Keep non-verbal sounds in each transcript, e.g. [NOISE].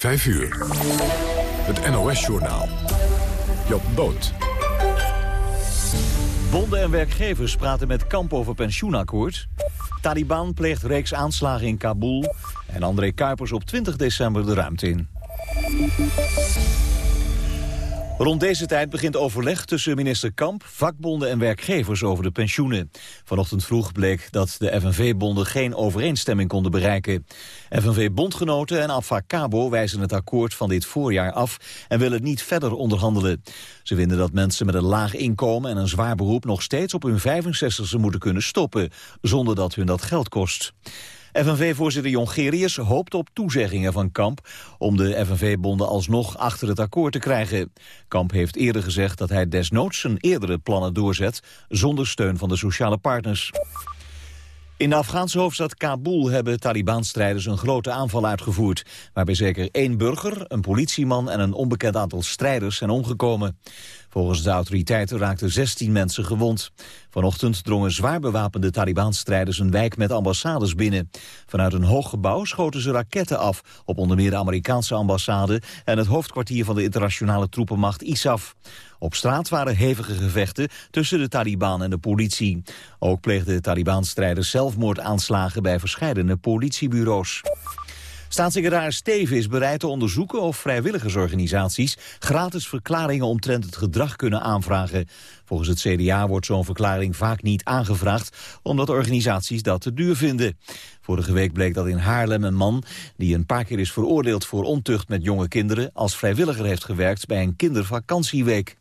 5 uur. Het NOS-journaal. Job Boot. Bonden en werkgevers praten met kamp over pensioenakkoord. Taliban pleegt reeks aanslagen in Kabul. En André Kuipers op 20 december de ruimte in. Rond deze tijd begint overleg tussen minister Kamp, vakbonden en werkgevers over de pensioenen. Vanochtend vroeg bleek dat de FNV-bonden geen overeenstemming konden bereiken. FNV-bondgenoten en Cabo wijzen het akkoord van dit voorjaar af en willen niet verder onderhandelen. Ze vinden dat mensen met een laag inkomen en een zwaar beroep nog steeds op hun 65e moeten kunnen stoppen, zonder dat hun dat geld kost. FNV-voorzitter Jongerius hoopt op toezeggingen van Kamp... om de FNV-bonden alsnog achter het akkoord te krijgen. Kamp heeft eerder gezegd dat hij desnoods zijn eerdere plannen doorzet... zonder steun van de sociale partners. In de Afghaanse hoofdstad Kabul hebben Taliban-strijders een grote aanval uitgevoerd, waarbij zeker één burger, een politieman en een onbekend aantal strijders zijn omgekomen. Volgens de autoriteiten raakten 16 mensen gewond. Vanochtend drongen zwaar bewapende Taliban-strijders een wijk met ambassades binnen. Vanuit een hoog gebouw schoten ze raketten af op onder meer de Amerikaanse ambassade en het hoofdkwartier van de internationale troepenmacht ISAF. Op straat waren hevige gevechten tussen de Taliban en de politie. Ook pleegden Taliban-strijders zelfmoordaanslagen bij verschillende politiebureaus. Staatssecretaris Steven is bereid te onderzoeken of vrijwilligersorganisaties gratis verklaringen omtrent het gedrag kunnen aanvragen. Volgens het CDA wordt zo'n verklaring vaak niet aangevraagd, omdat organisaties dat te duur vinden. Vorige week bleek dat in Haarlem een man, die een paar keer is veroordeeld voor ontucht met jonge kinderen, als vrijwilliger heeft gewerkt bij een kindervakantieweek.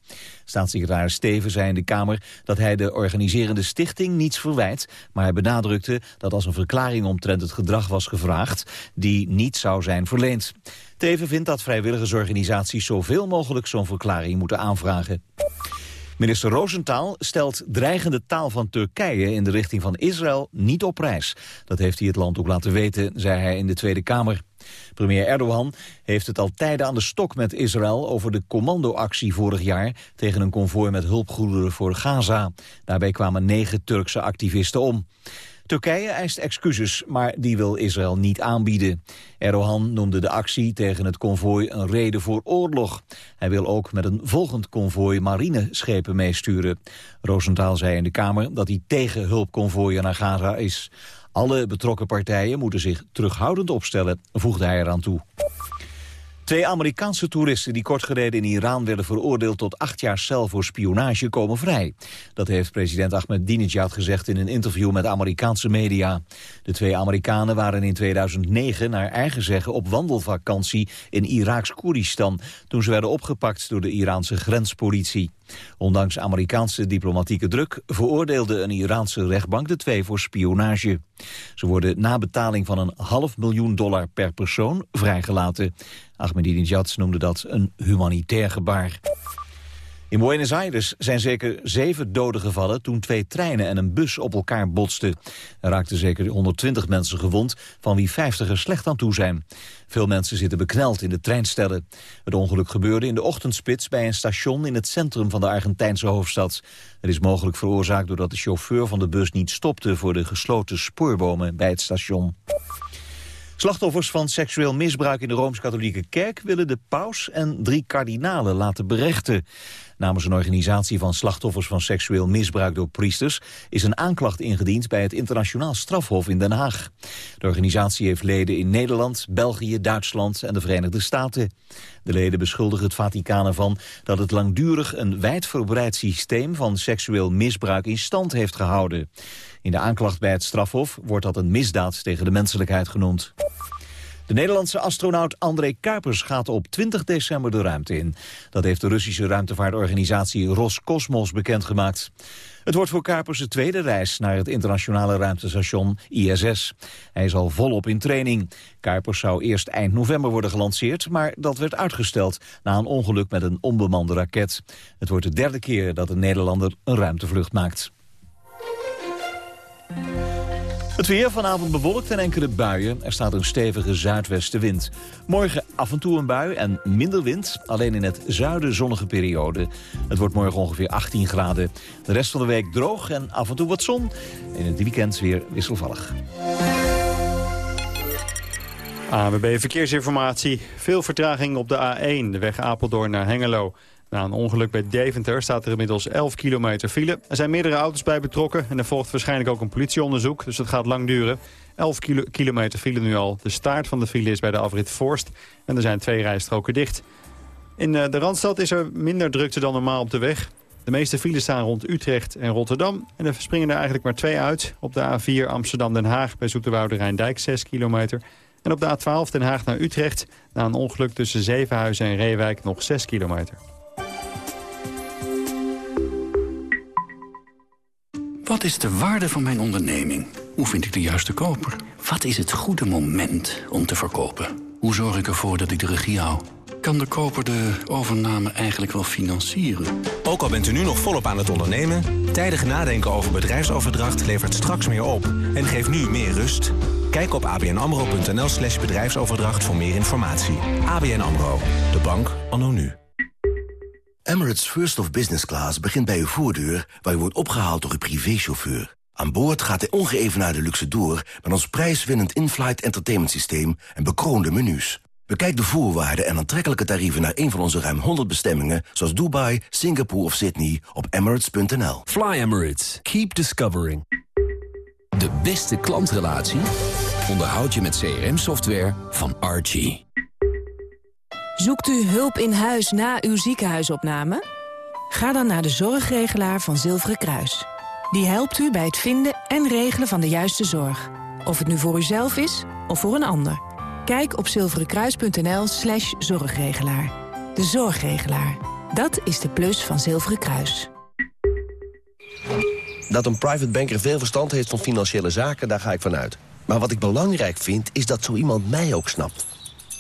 Staatssecretaris Steven zei in de Kamer dat hij de organiserende stichting niets verwijt, maar hij benadrukte dat als een verklaring omtrent het gedrag was gevraagd, die niet zou zijn verleend. Teven vindt dat vrijwilligersorganisaties zoveel mogelijk zo'n verklaring moeten aanvragen. Minister Roosentaal stelt dreigende taal van Turkije in de richting van Israël niet op prijs. Dat heeft hij het land ook laten weten, zei hij in de Tweede Kamer. Premier Erdogan heeft het al tijden aan de stok met Israël over de commandoactie vorig jaar tegen een konvooi met hulpgoederen voor Gaza. Daarbij kwamen negen Turkse activisten om. Turkije eist excuses, maar die wil Israël niet aanbieden. Erdogan noemde de actie tegen het konvooi een reden voor oorlog. Hij wil ook met een volgend konvooi marineschepen meesturen. Roosentaal zei in de Kamer dat hij tegen hulpkonvooien naar Gaza is. Alle betrokken partijen moeten zich terughoudend opstellen, voegde hij eraan toe. Twee Amerikaanse toeristen die kort geleden in Iran werden veroordeeld tot acht jaar cel voor spionage komen vrij. Dat heeft president Ahmadinejad gezegd in een interview met Amerikaanse media. De twee Amerikanen waren in 2009 naar eigen zeggen op wandelvakantie in Iraaks Koeristan toen ze werden opgepakt door de Iraanse grenspolitie. Ondanks Amerikaanse diplomatieke druk veroordeelde een Iraanse rechtbank de twee voor spionage. Ze worden na betaling van een half miljoen dollar per persoon vrijgelaten. Ahmadinejad noemde dat een humanitair gebaar. In Buenos Aires zijn zeker zeven doden gevallen toen twee treinen en een bus op elkaar botsten. Er raakten zeker 120 mensen gewond, van wie 50 er slecht aan toe zijn. Veel mensen zitten bekneld in de treinstellen. Het ongeluk gebeurde in de ochtendspits bij een station in het centrum van de Argentijnse hoofdstad. Het is mogelijk veroorzaakt doordat de chauffeur van de bus niet stopte voor de gesloten spoorbomen bij het station. Slachtoffers van seksueel misbruik in de Rooms-Katholieke Kerk willen de paus en drie kardinalen laten berechten. Namens een organisatie van slachtoffers van seksueel misbruik door priesters is een aanklacht ingediend bij het internationaal strafhof in Den Haag. De organisatie heeft leden in Nederland, België, Duitsland en de Verenigde Staten. De leden beschuldigen het Vaticaan ervan dat het langdurig een wijdverbreid systeem van seksueel misbruik in stand heeft gehouden. In de aanklacht bij het strafhof wordt dat een misdaad tegen de menselijkheid genoemd. De Nederlandse astronaut André Kuipers gaat op 20 december de ruimte in. Dat heeft de Russische ruimtevaartorganisatie Roscosmos bekendgemaakt. Het wordt voor Kuipers de tweede reis naar het internationale ruimtestation ISS. Hij is al volop in training. Kuipers zou eerst eind november worden gelanceerd, maar dat werd uitgesteld na een ongeluk met een onbemande raket. Het wordt de derde keer dat een Nederlander een ruimtevlucht maakt. Het weer vanavond bewolkt en enkele buien. Er staat een stevige zuidwestenwind. Morgen af en toe een bui en minder wind. Alleen in het zuiden zonnige periode. Het wordt morgen ongeveer 18 graden. De rest van de week droog en af en toe wat zon. In het weekend weer wisselvallig. AWB Verkeersinformatie. Veel vertraging op de A1, de weg Apeldoorn naar Hengelo. Na een ongeluk bij Deventer staat er inmiddels 11 kilometer file. Er zijn meerdere auto's bij betrokken en er volgt waarschijnlijk ook een politieonderzoek. Dus dat gaat lang duren. 11 kilometer file nu al. De staart van de file is bij de afrit Forst en er zijn twee rijstroken dicht. In eh, de Randstad is er minder drukte dan normaal op de weg. De meeste files staan rond Utrecht en Rotterdam. En er springen er eigenlijk maar twee uit. Op de A4 Amsterdam-Den Haag bij Zoeterwoude Rijndijk 6 kilometer. En op de A12 Den Haag naar Utrecht... na een ongeluk tussen Zevenhuizen en Reewijk nog 6 kilometer. Wat is de waarde van mijn onderneming? Hoe vind ik de juiste koper? Wat is het goede moment om te verkopen? Hoe zorg ik ervoor dat ik de regie hou? Kan de koper de overname eigenlijk wel financieren? Ook al bent u nu nog volop aan het ondernemen... tijdig nadenken over bedrijfsoverdracht levert straks meer op... en geeft nu meer rust. Kijk op abnamro.nl slash bedrijfsoverdracht voor meer informatie. ABN AMRO, de bank anno nu. Emirates First of Business Class begint bij uw voordeur... waar u wordt opgehaald door uw privéchauffeur. Aan boord gaat de ongeëvenaarde luxe door... met ons prijswinnend in-flight entertainment systeem en bekroonde menus. Bekijk de voorwaarden en aantrekkelijke tarieven naar een van onze ruim 100 bestemmingen... zoals Dubai, Singapore of Sydney op emirates.nl. Fly Emirates. Keep discovering. De beste klantrelatie onderhoud je met CRM-software van Archie. Zoekt u hulp in huis na uw ziekenhuisopname? Ga dan naar de zorgregelaar van Zilveren Kruis. Die helpt u bij het vinden en regelen van de juiste zorg. Of het nu voor uzelf is of voor een ander. Kijk op zilverenkruis.nl slash zorgregelaar. De zorgregelaar. Dat is de plus van Zilveren Kruis. Dat een private banker veel verstand heeft van financiële zaken, daar ga ik vanuit. Maar wat ik belangrijk vind, is dat zo iemand mij ook snapt.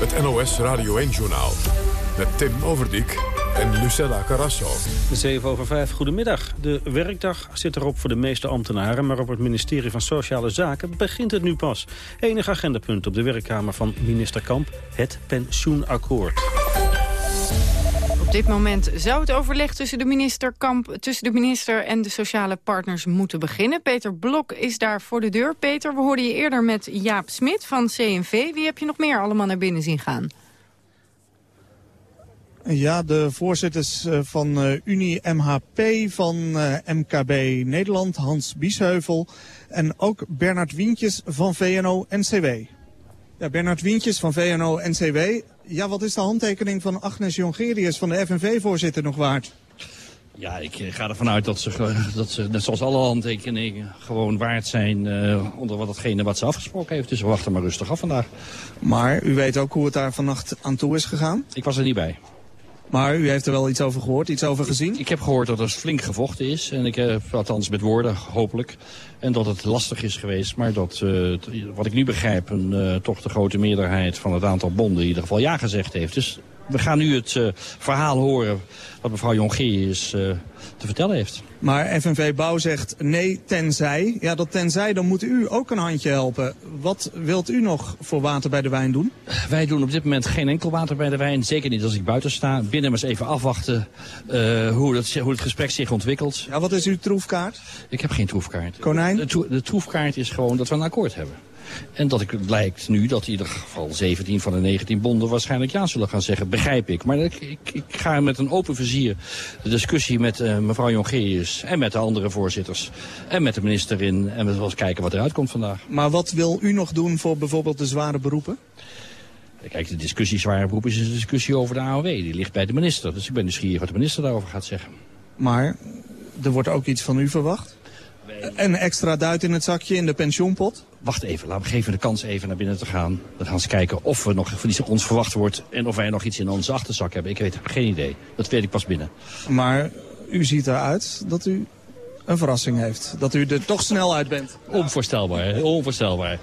Het NOS Radio 1-journaal. Met Tim Overdijk en Lucella Carrasso. 7 over 5, goedemiddag. De werkdag zit erop voor de meeste ambtenaren... maar op het ministerie van Sociale Zaken begint het nu pas. Enig agendapunt op de werkkamer van minister Kamp, het pensioenakkoord. Op dit moment zou het overleg tussen de, minister tussen de minister en de sociale partners moeten beginnen. Peter Blok is daar voor de deur. Peter, we hoorden je eerder met Jaap Smit van CNV. Wie heb je nog meer allemaal naar binnen zien gaan? Ja, de voorzitters eh, van uh, Unie MHP, van eh, MKB Nederland, Hans Biesheuvel... en ook Bernard Wientjes van VNO-NCW. Ja, Bernard Wientjes van VNO-NCW. Ja, wat is de handtekening van Agnes Jongerius van de FNV-voorzitter nog waard? Ja, ik ga ervan uit dat ze, [LAUGHS] dat ze, net zoals alle handtekeningen, gewoon waard zijn uh, onder wat datgene wat ze afgesproken heeft. Dus we wachten maar rustig af vandaag. Maar u weet ook hoe het daar vannacht aan toe is gegaan? Ik was er niet bij. Maar u heeft er wel iets over gehoord, iets over gezien? Ik, ik heb gehoord dat er flink gevochten is. En ik heb, althans met woorden, hopelijk. En dat het lastig is geweest. Maar dat, uh, wat ik nu begrijp, een, uh, toch de grote meerderheid van het aantal bonden in ieder geval ja gezegd heeft. Dus we gaan nu het uh, verhaal horen wat mevrouw Jongerius uh, te vertellen heeft. Maar FNV Bouw zegt nee tenzij. Ja, dat tenzij, dan moet u ook een handje helpen. Wat wilt u nog voor water bij de wijn doen? Wij doen op dit moment geen enkel water bij de wijn. Zeker niet als ik buiten sta. Binnen maar eens even afwachten uh, hoe, het, hoe het gesprek zich ontwikkelt. Ja, wat is uw troefkaart? Ik heb geen troefkaart. Konijn? De, de troefkaart is gewoon dat we een akkoord hebben. En dat ik, blijkt nu dat in ieder geval 17 van de 19 bonden waarschijnlijk ja zullen gaan zeggen. Begrijp ik. Maar ik, ik, ik ga met een open vizier de discussie met uh, mevrouw Jongerius en met de andere voorzitters en met de minister in. En we zullen kijken wat eruit komt vandaag. Maar wat wil u nog doen voor bijvoorbeeld de zware beroepen? Kijk, de discussie zware beroepen is een discussie over de AOW. Die ligt bij de minister. Dus ik ben nieuwsgierig wat de minister daarover gaat zeggen. Maar er wordt ook iets van u verwacht? Een extra duit in het zakje in de pensioenpot? Wacht even, laten we geven de kans even naar binnen te gaan. Dan gaan eens kijken of er nog iets ons verwacht wordt... en of wij nog iets in onze achterzak hebben. Ik weet geen idee. Dat weet ik pas binnen. Maar u ziet eruit dat u een verrassing heeft. Dat u er toch snel uit bent. Onvoorstelbaar, onvoorstelbaar.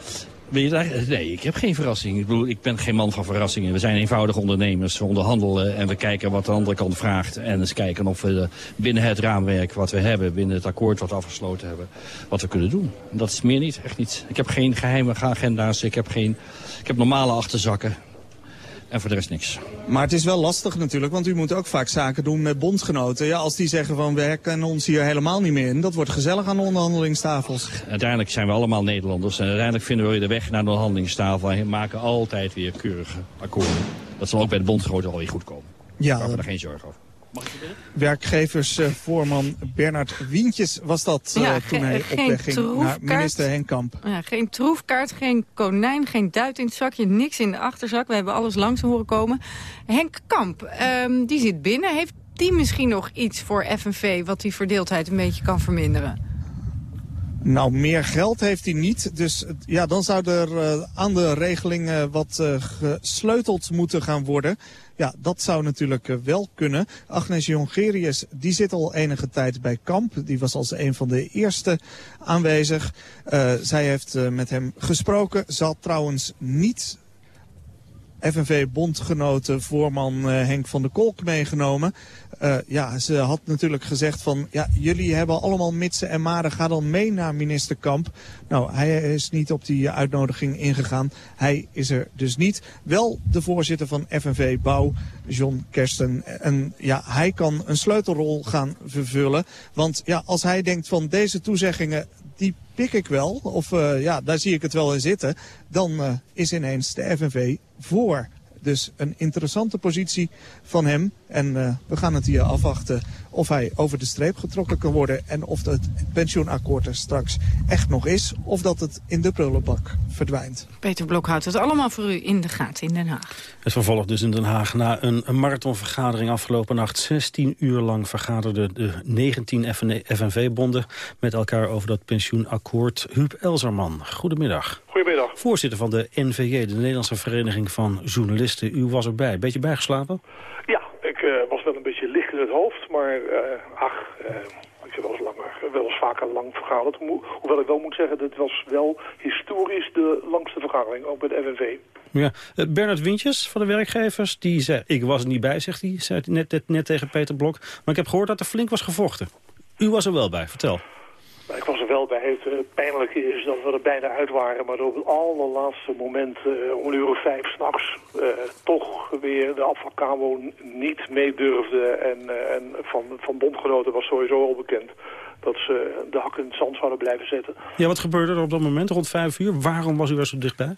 Eigenlijk? Nee, ik heb geen verrassing. Ik bedoel, ik ben geen man van verrassingen. We zijn eenvoudige ondernemers. We onderhandelen en we kijken wat de andere kant vraagt. En eens kijken of we binnen het raamwerk wat we hebben, binnen het akkoord wat we afgesloten hebben, wat we kunnen doen. Dat is meer niet, echt niet. Ik heb geen geheime agenda's, ik heb, geen, ik heb normale achterzakken. En voor de rest niks. Maar het is wel lastig natuurlijk, want u moet ook vaak zaken doen met bondgenoten. Ja, als die zeggen van we herkennen ons hier helemaal niet meer in, dat wordt gezellig aan de onderhandelingstafels. Uiteindelijk zijn we allemaal Nederlanders en uiteindelijk vinden we de weg naar de onderhandelingstafel en maken altijd weer keurige akkoorden. Dat zal ook bij de bondgenoten alweer goed komen. Ja, Daar we er geen zorgen over. Werkgeversvoorman Bernard Wientjes was dat uh, toen hij op weg ging naar minister Henkamp. Ja, geen troefkaart, geen konijn, geen duit in het zakje, niks in de achterzak. We hebben alles langs horen komen. Henk Kamp, um, die zit binnen. Heeft die misschien nog iets voor FNV wat die verdeeldheid een beetje kan verminderen? Nou, meer geld heeft hij niet. Dus ja, dan zou er uh, aan de regeling uh, wat uh, gesleuteld moeten gaan worden. Ja, dat zou natuurlijk wel kunnen. Agnes Jongerius, die zit al enige tijd bij Kamp. Die was als een van de eerste aanwezig. zij heeft met hem gesproken. Had trouwens niet FNV-bondgenoten voorman uh, Henk van der Kolk meegenomen. Uh, ja, ze had natuurlijk gezegd van, ja, jullie hebben allemaal mitsen en maren, ga dan mee naar minister Kamp. Nou, hij is niet op die uitnodiging ingegaan. Hij is er dus niet. Wel de voorzitter van FNV Bouw, John Kersten. En ja, hij kan een sleutelrol gaan vervullen. Want ja, als hij denkt van deze toezeggingen, die pik ik wel, of uh, ja, daar zie ik het wel in zitten, dan uh, is ineens de FNV voor. Dus een interessante positie van hem. En uh, we gaan het hier afwachten of hij over de streep getrokken kan worden... en of het pensioenakkoord er straks echt nog is... of dat het in de prullenbak verdwijnt. Peter Blok houdt het allemaal voor u in de gaten in Den Haag. Het vervolg dus in Den Haag na een, een marathonvergadering afgelopen nacht. 16 uur lang vergaderden de 19 FNV-bonden met elkaar over dat pensioenakkoord. Huub Elzerman, goedemiddag. Goedemiddag. Voorzitter van de NVJ, de Nederlandse Vereniging van Journalisten. U was erbij. Beetje bijgeslapen? Ja, was wel een beetje licht in het hoofd, maar uh, ach, uh, ik heb wel eens, langer, vaker lang vergaderd. Hoewel ik wel moet zeggen, dit was wel historisch de langste vergadering, ook bij de FNV. Ja. Bernard Wintjes van de werkgevers, die zei, ik was er niet bij, zegt hij, zei net, net, net tegen Peter Blok. Maar ik heb gehoord dat er flink was gevochten. U was er wel bij, vertel. Nou, ik was er wel bij. Het uh, pijnlijke is dat we er bijna uit waren. Maar op het allerlaatste moment, uh, om een uur of vijf s'nachts... Uh, toch weer de afvalkamo niet meedurfde. En, en van, van bondgenoten was sowieso al bekend... dat ze de hakken in het zand zouden blijven zetten. Ja, wat gebeurde er op dat moment, rond vijf uur? Waarom was u er zo dichtbij?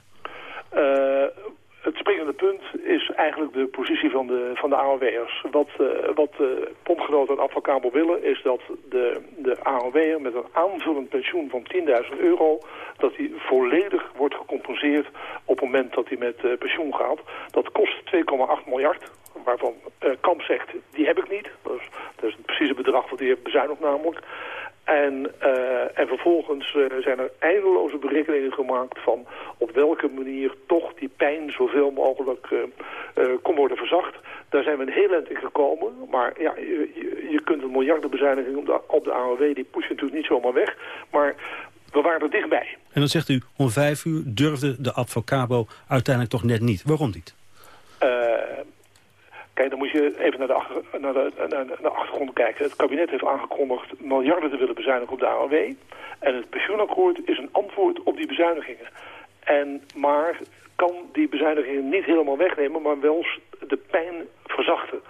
Het springende punt is eigenlijk de positie van de, van de AOW'ers. Wat, uh, wat uh, bondgenoten en Afvalkabel willen is dat de, de AOW'er met een aanvullend pensioen van 10.000 euro... dat die volledig wordt gecompenseerd op het moment dat hij met uh, pensioen gaat. Dat kost 2,8 miljard, waarvan Kamp zegt, die heb ik niet. Dat is, dat is het precieze bedrag wat hij heeft bezuinigd namelijk. En, uh, en vervolgens uh, zijn er eindeloze berekeningen gemaakt van op welke manier toch die pijn zoveel mogelijk uh, kon worden verzacht. Daar zijn we een heel eind in gekomen. Maar ja, je, je kunt een miljardenbezuiniging op de, op de AOW, die push je natuurlijk niet zomaar weg. Maar we waren er dichtbij. En dan zegt u, om vijf uur durfde de advocabo uiteindelijk toch net niet. Waarom niet? Dan moet je even naar de, achter, naar, de, achtergrond kijken. Het kabinet heeft aangekondigd miljarden te willen bezuinigen op de AOW. En het pensioenakkoord is een antwoord op die bezuinigingen. En, maar kan die bezuinigingen niet helemaal wegnemen, maar wel de pijn verzachten.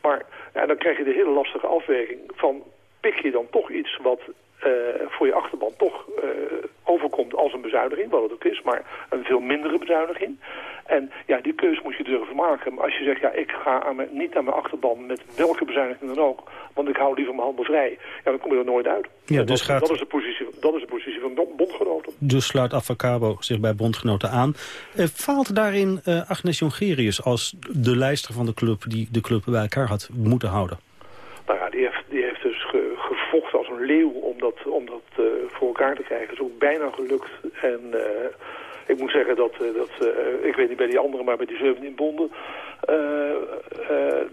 Maar ja, dan krijg je de hele lastige afweging van... pik je dan toch iets wat voor je achterban toch uh, overkomt als een bezuiniging, wat het ook is, maar een veel mindere bezuiniging. En ja, die keuze moet je durven maken. Maar als je zegt, ja, ik ga aan mijn, niet aan mijn achterban met welke bezuiniging dan ook, want ik hou liever mijn handen vrij, ja, dan kom je er nooit uit. Ja, dus dat, gaat... dat, is de positie, dat is de positie van bondgenoten. Dus sluit Avacabo zich bij bondgenoten aan. Uh, faalt daarin uh, Agnes Jongerius als de lijster van de club die de club bij elkaar had moeten houden? Nou ja, die heeft, die heeft dus ge, gevochten als een leeuw om dat, uh, voor elkaar te krijgen. Is ook bijna gelukt. En uh, ik moet zeggen dat, uh, dat ik weet niet bij die anderen, maar bij die 17 bonden,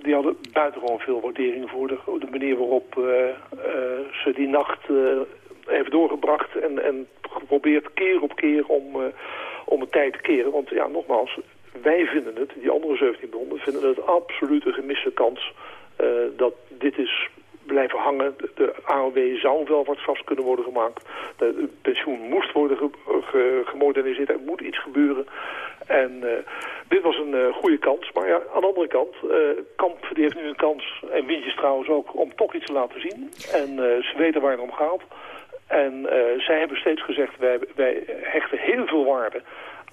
die hadden buitengewoon veel waardering voor de, de manier waarop ze die nacht heeft doorgebracht en, en geprobeerd keer op keer om, om het tijd te keren. Want ja, nogmaals, wij vinden het, die andere 17 bonden, vinden het absoluut een gemiste kans dat dit is blijven hangen. De AOW zou wel wat vast kunnen worden gemaakt. De pensioen moest worden ge gemoderniseerd. Er moet iets gebeuren. En uh, dit was een uh, goede kans. Maar ja, aan de andere kant, uh, Kamp die heeft nu een kans, en Wintjes trouwens ook, om toch iets te laten zien. En ze weten waar het om gaat. En zij hebben steeds gezegd, wij, wij hechten heel veel waarde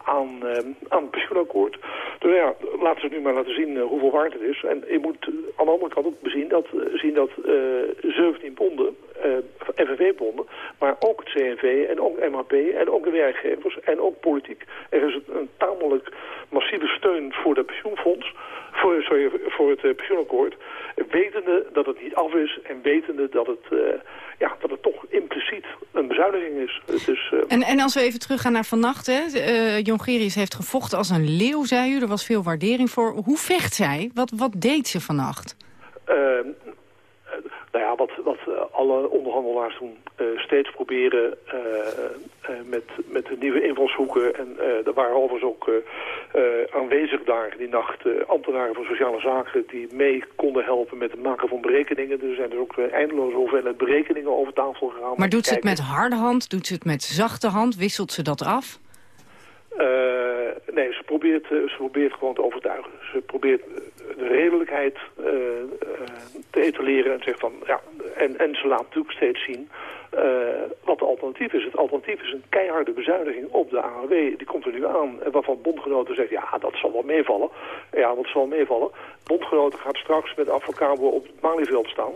aan, uh, aan het pensioenakkoord. Dus ja, laten ze nu maar laten zien uh, hoeveel waard het is. En je moet aan de andere kant ook bezien dat, zien dat 17 ponden, FNV-ponden, maar ook het CNV en ook MHP en ook de werkgevers en ook politiek. Er is een, een tamelijk massieve steun voor de pensioenfonds, voor, sorry, voor het pensioenakkoord, wetende dat het niet af is en wetende dat het ja, dat het toch impliciet een bezuiniging is. Uh... en, en als we even teruggaan naar vannacht, hè? Jongerius heeft gevochten als een leeuw, zei u. Er was veel waardering voor. Hoe vecht zij? Wat, wat deed ze vannacht? Nou ja, wat, wat alle onderhandelaars doen, steeds proberen met, met de nieuwe invalshoeken. En er waren overigens ook aanwezig daar die nacht ambtenaren van sociale zaken die mee konden helpen met het maken van berekeningen. Er zijn dus ook eindeloze hoeveelheid berekeningen over tafel gegaan. Maar doet ze het met harde hand? Doet ze het met zachte hand? Wisselt ze dat af? Nee, ze probeert, ze probeert gewoon te overtuigen. Ze probeert de redelijkheid te etaleren en zegt van ja, en, en ze laat natuurlijk steeds zien wat het alternatief is. Het alternatief is een keiharde bezuiniging op de ANW. Die komt er nu aan. En waarvan bondgenoten zeggen, ja, dat zal wel meevallen. Ja, dat zal meevallen. Bondgenoten gaat straks met advocabo op het Malieveld staan.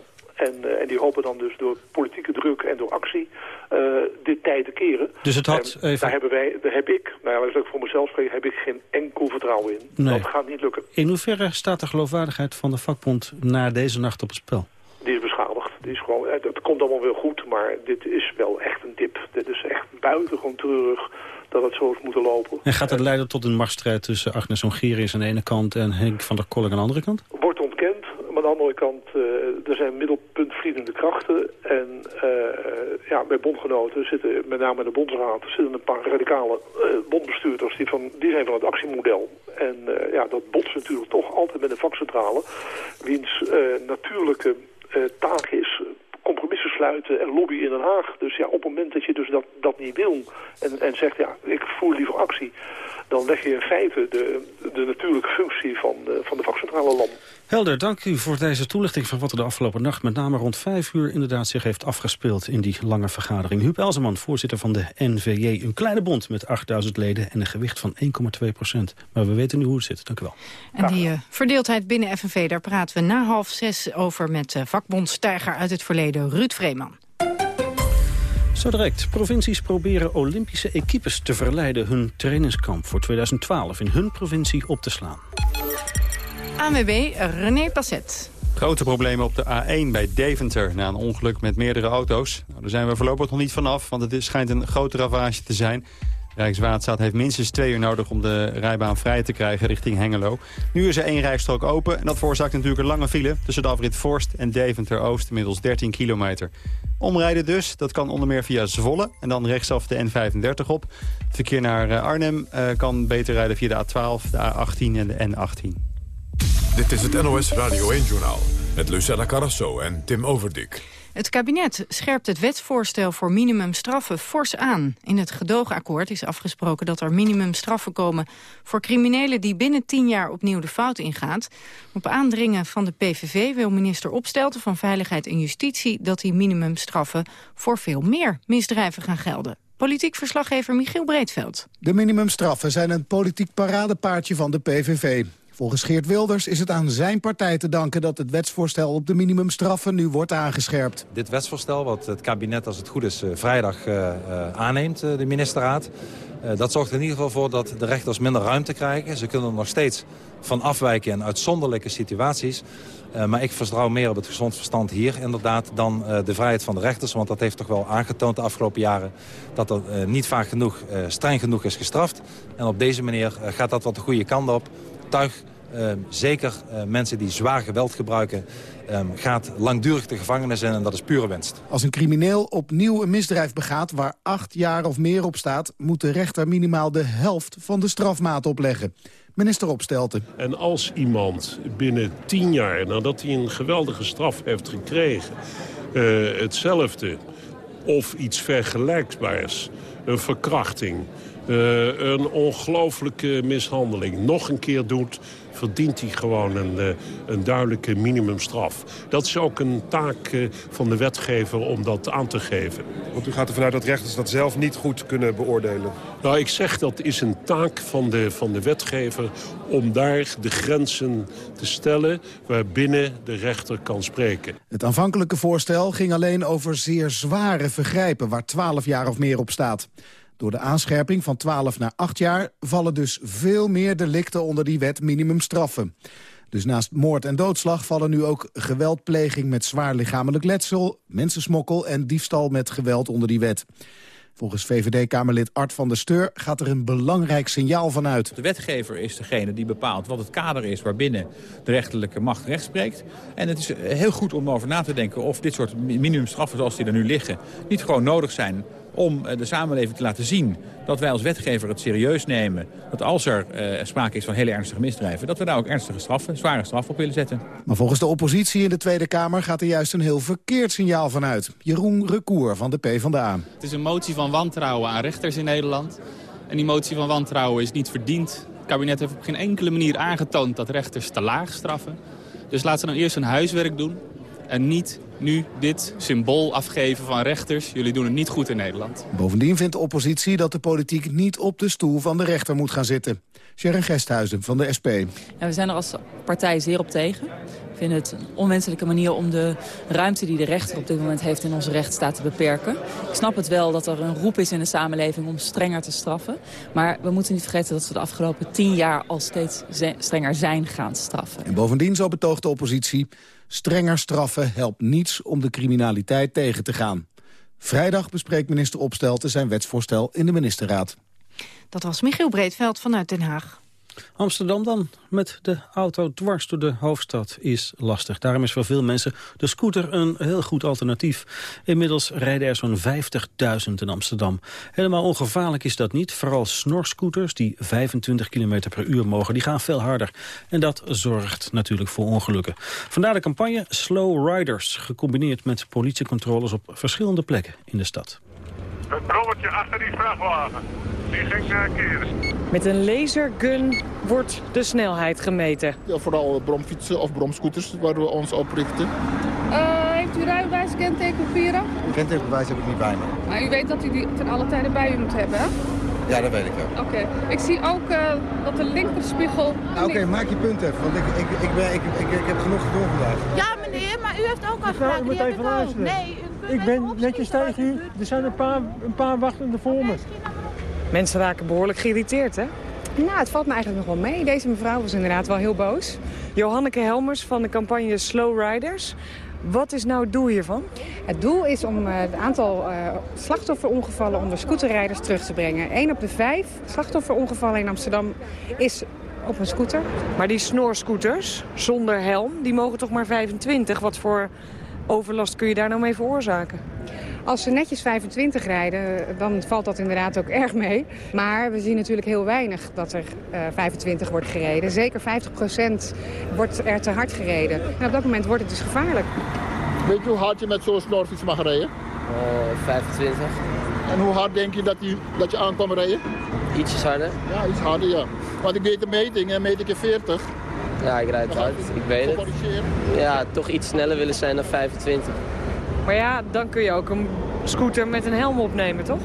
En, uh, en die hopen dan dus door politieke druk en door actie uh, dit tijd te keren. Dus het had en even... Daar hebben wij, daar heb ik, nou ja, als ik voor mezelf spreek, heb ik geen enkel vertrouwen in. Nee. Dat gaat niet lukken. In hoeverre staat de geloofwaardigheid van de vakbond na deze nacht op het spel? Die is beschadigd. Die is gewoon, het komt allemaal wel goed, maar dit is wel echt een dip. Dit is echt buitengewoon treurig dat het zo is moeten lopen. En gaat het leiden tot een machtsstrijd tussen Agnes Ongerius aan de ene kant en Henk van der Kolk aan de andere kant? Wordt ontkend. Maar aan de andere kant, uh, er zijn middelpuntvliedende krachten. En uh, ja, bij bondgenoten zitten, met name de bondsraad, zitten een paar radicale uh, bondbestuurders die, van, die zijn van het actiemodel. En ja, dat botst natuurlijk toch altijd met een vakcentrale, wiens natuurlijke taak is compromissen sluiten en lobbyen in Den Haag. Dus ja, op het moment dat je dus dat, dat niet wil en, en zegt, ja, ik voer liever actie... dan leg je in feite de, de natuurlijke functie van de, van de vakcentrale lam. Helder, dank u voor deze toelichting van wat er de afgelopen nacht... met name rond vijf uur inderdaad zich heeft afgespeeld in die lange vergadering. Huub Elzeman, voorzitter van de NVJ, een kleine bond met 8000 leden... en een gewicht van 1,2 procent. Maar we weten nu hoe het zit, dank u wel. En die uh, verdeeldheid binnen FNV, daar praten we na half zes over... met uh, vakbondstijger uit het verleden, Ruud Zo direct. Provincies proberen Olympische equipes te verleiden... hun trainingskamp voor 2012 in hun provincie op te slaan. ANWB René Passet. Grote problemen op de A1 bij Deventer na een ongeluk met meerdere auto's. Nou, daar zijn we voorlopig nog niet vanaf, want het is, schijnt een grote ravage te zijn. Rijkswaterstaat heeft minstens twee uur nodig om de rijbaan vrij te krijgen richting Hengelo. Nu is er één rijstrook open en dat veroorzaakt natuurlijk een lange file... tussen de afrit Forst en Deventer-Oost, inmiddels 13 kilometer. Omrijden dus, dat kan onder meer via Zwolle en dan rechtsaf de N35 op. Het verkeer naar Arnhem uh, kan beter rijden via de A12, de A18 en de N18. Dit is het NOS Radio 1-journaal met Lucella Carrasso en Tim Overdik. Het kabinet scherpt het wetsvoorstel voor minimumstraffen fors aan. In het gedoogakkoord is afgesproken dat er minimumstraffen komen... voor criminelen die binnen tien jaar opnieuw de fout ingaat. Op aandringen van de PVV wil minister Opstelten van Veiligheid en Justitie... dat die minimumstraffen voor veel meer misdrijven gaan gelden. Politiek verslaggever Michiel Breedveld. De minimumstraffen zijn een politiek paradepaardje van de PVV. Volgens Geert Wilders is het aan zijn partij te danken dat het wetsvoorstel op de minimumstraffen nu wordt aangescherpt. Dit wetsvoorstel, wat het kabinet als het goed is vrijdag uh, uh, aanneemt, de ministerraad... dat zorgt er in ieder geval voor dat de rechters minder ruimte krijgen. Ze kunnen er nog steeds van afwijken in uitzonderlijke situaties. maar ik vertrouw meer op het gezond verstand hier inderdaad dan de vrijheid van de rechters. Want dat heeft toch wel aangetoond de afgelopen jaren dat er niet vaak genoeg, streng genoeg is gestraft. En op deze manier gaat dat wat de goede kant op. Tuig Ehm, zeker eh, mensen die zwaar geweld gebruiken... Ehm, gaat langdurig de gevangenis in en dat is pure winst. Als een crimineel opnieuw een misdrijf begaat waar acht jaar of meer op staat... moet de rechter minimaal de helft van de strafmaat opleggen. Minister Opstelten. En als iemand binnen tien jaar, nadat hij een geweldige straf heeft gekregen... Uh, hetzelfde of iets vergelijkbaars, een verkrachting... Uh, een ongelooflijke mishandeling nog een keer doet verdient hij gewoon een, eh, een duidelijke minimumstraf. Dat is ook een taak eh, van de wetgever om dat aan te geven. Want u gaat ervan uit dat rechters dat zelf niet goed kunnen beoordelen? Nou, ik zeg dat is een taak van de, van de wetgever om daar de grenzen te stellen waarbinnen de rechter kan spreken. Het aanvankelijke voorstel ging alleen over zeer zware vergrijpen waar 12 jaar of meer op staat. Door de aanscherping van 12 naar 8 jaar vallen dus veel meer delicten onder die wet minimumstraffen. Dus naast moord en doodslag vallen nu ook geweldpleging met zwaar lichamelijk letsel, mensensmokkel en diefstal met geweld onder die wet. Volgens VVD-Kamerlid Art van der Steur gaat er een belangrijk signaal van uit. De wetgever is degene die bepaalt wat het kader is waarbinnen de rechterlijke macht recht spreekt. En het is heel goed om over na te denken of dit soort minimumstraffen zoals die er nu liggen niet gewoon nodig zijn om eh, de samenleving te laten zien dat wij als wetgever het serieus nemen. Dat als er uh, sprake is van hele ernstige misdrijven... dat we daar ook ernstige straffen, zware straffen op willen zetten. Maar volgens de oppositie in de Tweede Kamer gaat er juist een heel verkeerd signaal van uit. Jeroen Recour van de PvdA. Het is een motie van wantrouwen aan rechters in Nederland. En die motie van wantrouwen is niet verdiend. Het kabinet heeft op geen enkele manier aangetoond dat rechters te laag straffen. Dus laten ze dan eerst hun huiswerk doen en niet nu dit symbool afgeven van rechters. Jullie doen het niet goed in Nederland. Bovendien vindt de oppositie dat de politiek niet op de stoel van de rechter moet gaan zitten. Sharon Gesthuizen van de SP. Ja, we zijn er als partij zeer op tegen. Ik vind het een onwenselijke manier om de ruimte die de rechter op dit moment heeft in onze rechtsstaat te beperken. Ik snap het wel dat er een roep is in de samenleving om strenger te straffen. Maar we moeten niet vergeten dat we de afgelopen tien jaar al steeds strenger zijn gaan straffen. En bovendien, zo betoogt de oppositie, Strenger straffen helpt niets om de criminaliteit tegen te gaan. Vrijdag bespreekt minister Opstelten zijn wetsvoorstel in de ministerraad. Dat was Michiel Breedveld vanuit Den Haag. Amsterdam dan, met de auto dwars door de hoofdstad, is lastig. Daarom is voor veel mensen de scooter een heel goed alternatief. Inmiddels rijden er zo'n 50.000 in Amsterdam. Helemaal ongevaarlijk is dat niet. Vooral snorscooters, die 25 km per uur mogen, die gaan veel harder. En dat zorgt natuurlijk voor ongelukken. Vandaar de campagne Slow Riders, gecombineerd met politiecontroles op verschillende plekken in de stad. Het brommetje achter die vrachtwagen. Die ging uh, keren. Met een lasergun wordt de snelheid gemeten. Ja, vooral bromfietsen of bromscooters waar we ons op richten. Uh, heeft u rijbewijs, kentekenpapieren? Een kentekenbewijs heb ik niet bij me. Maar u weet dat u die ten alle tijden bij u moet hebben, hè? Ja, dat weet ik wel. Oké. Ik zie ook uh, dat de linkerspiegel... Nou, Oké, maak je punt even, want ik, ik, ik, ben, ik, ik, ik heb genoeg gedaan vandaag. Ja, meneer, maar u heeft ook afspraken. Ik moet even luisteren. Nee, ik ben netjes tegen u. Er zijn een paar, een paar wachtende voor me. Mensen raken behoorlijk geïrriteerd, hè? Nou, het valt me eigenlijk nog wel mee. Deze mevrouw was inderdaad wel heel boos. Johanneke Helmers van de campagne Slow Riders. Wat is nou het doel hiervan? Het doel is om uh, het aantal uh, slachtofferongevallen onder scooterrijders terug te brengen. 1 op de 5 slachtofferongevallen in Amsterdam is op een scooter. Maar die snorscooters zonder helm, die mogen toch maar 25? Wat voor overlast kun je daar nou mee veroorzaken? Als ze netjes 25 rijden, dan valt dat inderdaad ook erg mee. Maar we zien natuurlijk heel weinig dat er uh, 25 wordt gereden. Zeker 50% wordt er te hard gereden. En op dat moment wordt het dus gevaarlijk. Weet je hoe hard je met zo'n snorfiets mag rijden? Uh, 25. En hoe hard denk je dat je, dat je aan kan rijden? Ietsjes harder. Ja, iets harder, ja. Want ik deed de meting en meet ik je 40. Ja, ik rijd hard. Ik weet het. Ja, toch iets sneller willen zijn dan 25. Maar ja, dan kun je ook een scooter met een helm opnemen, toch?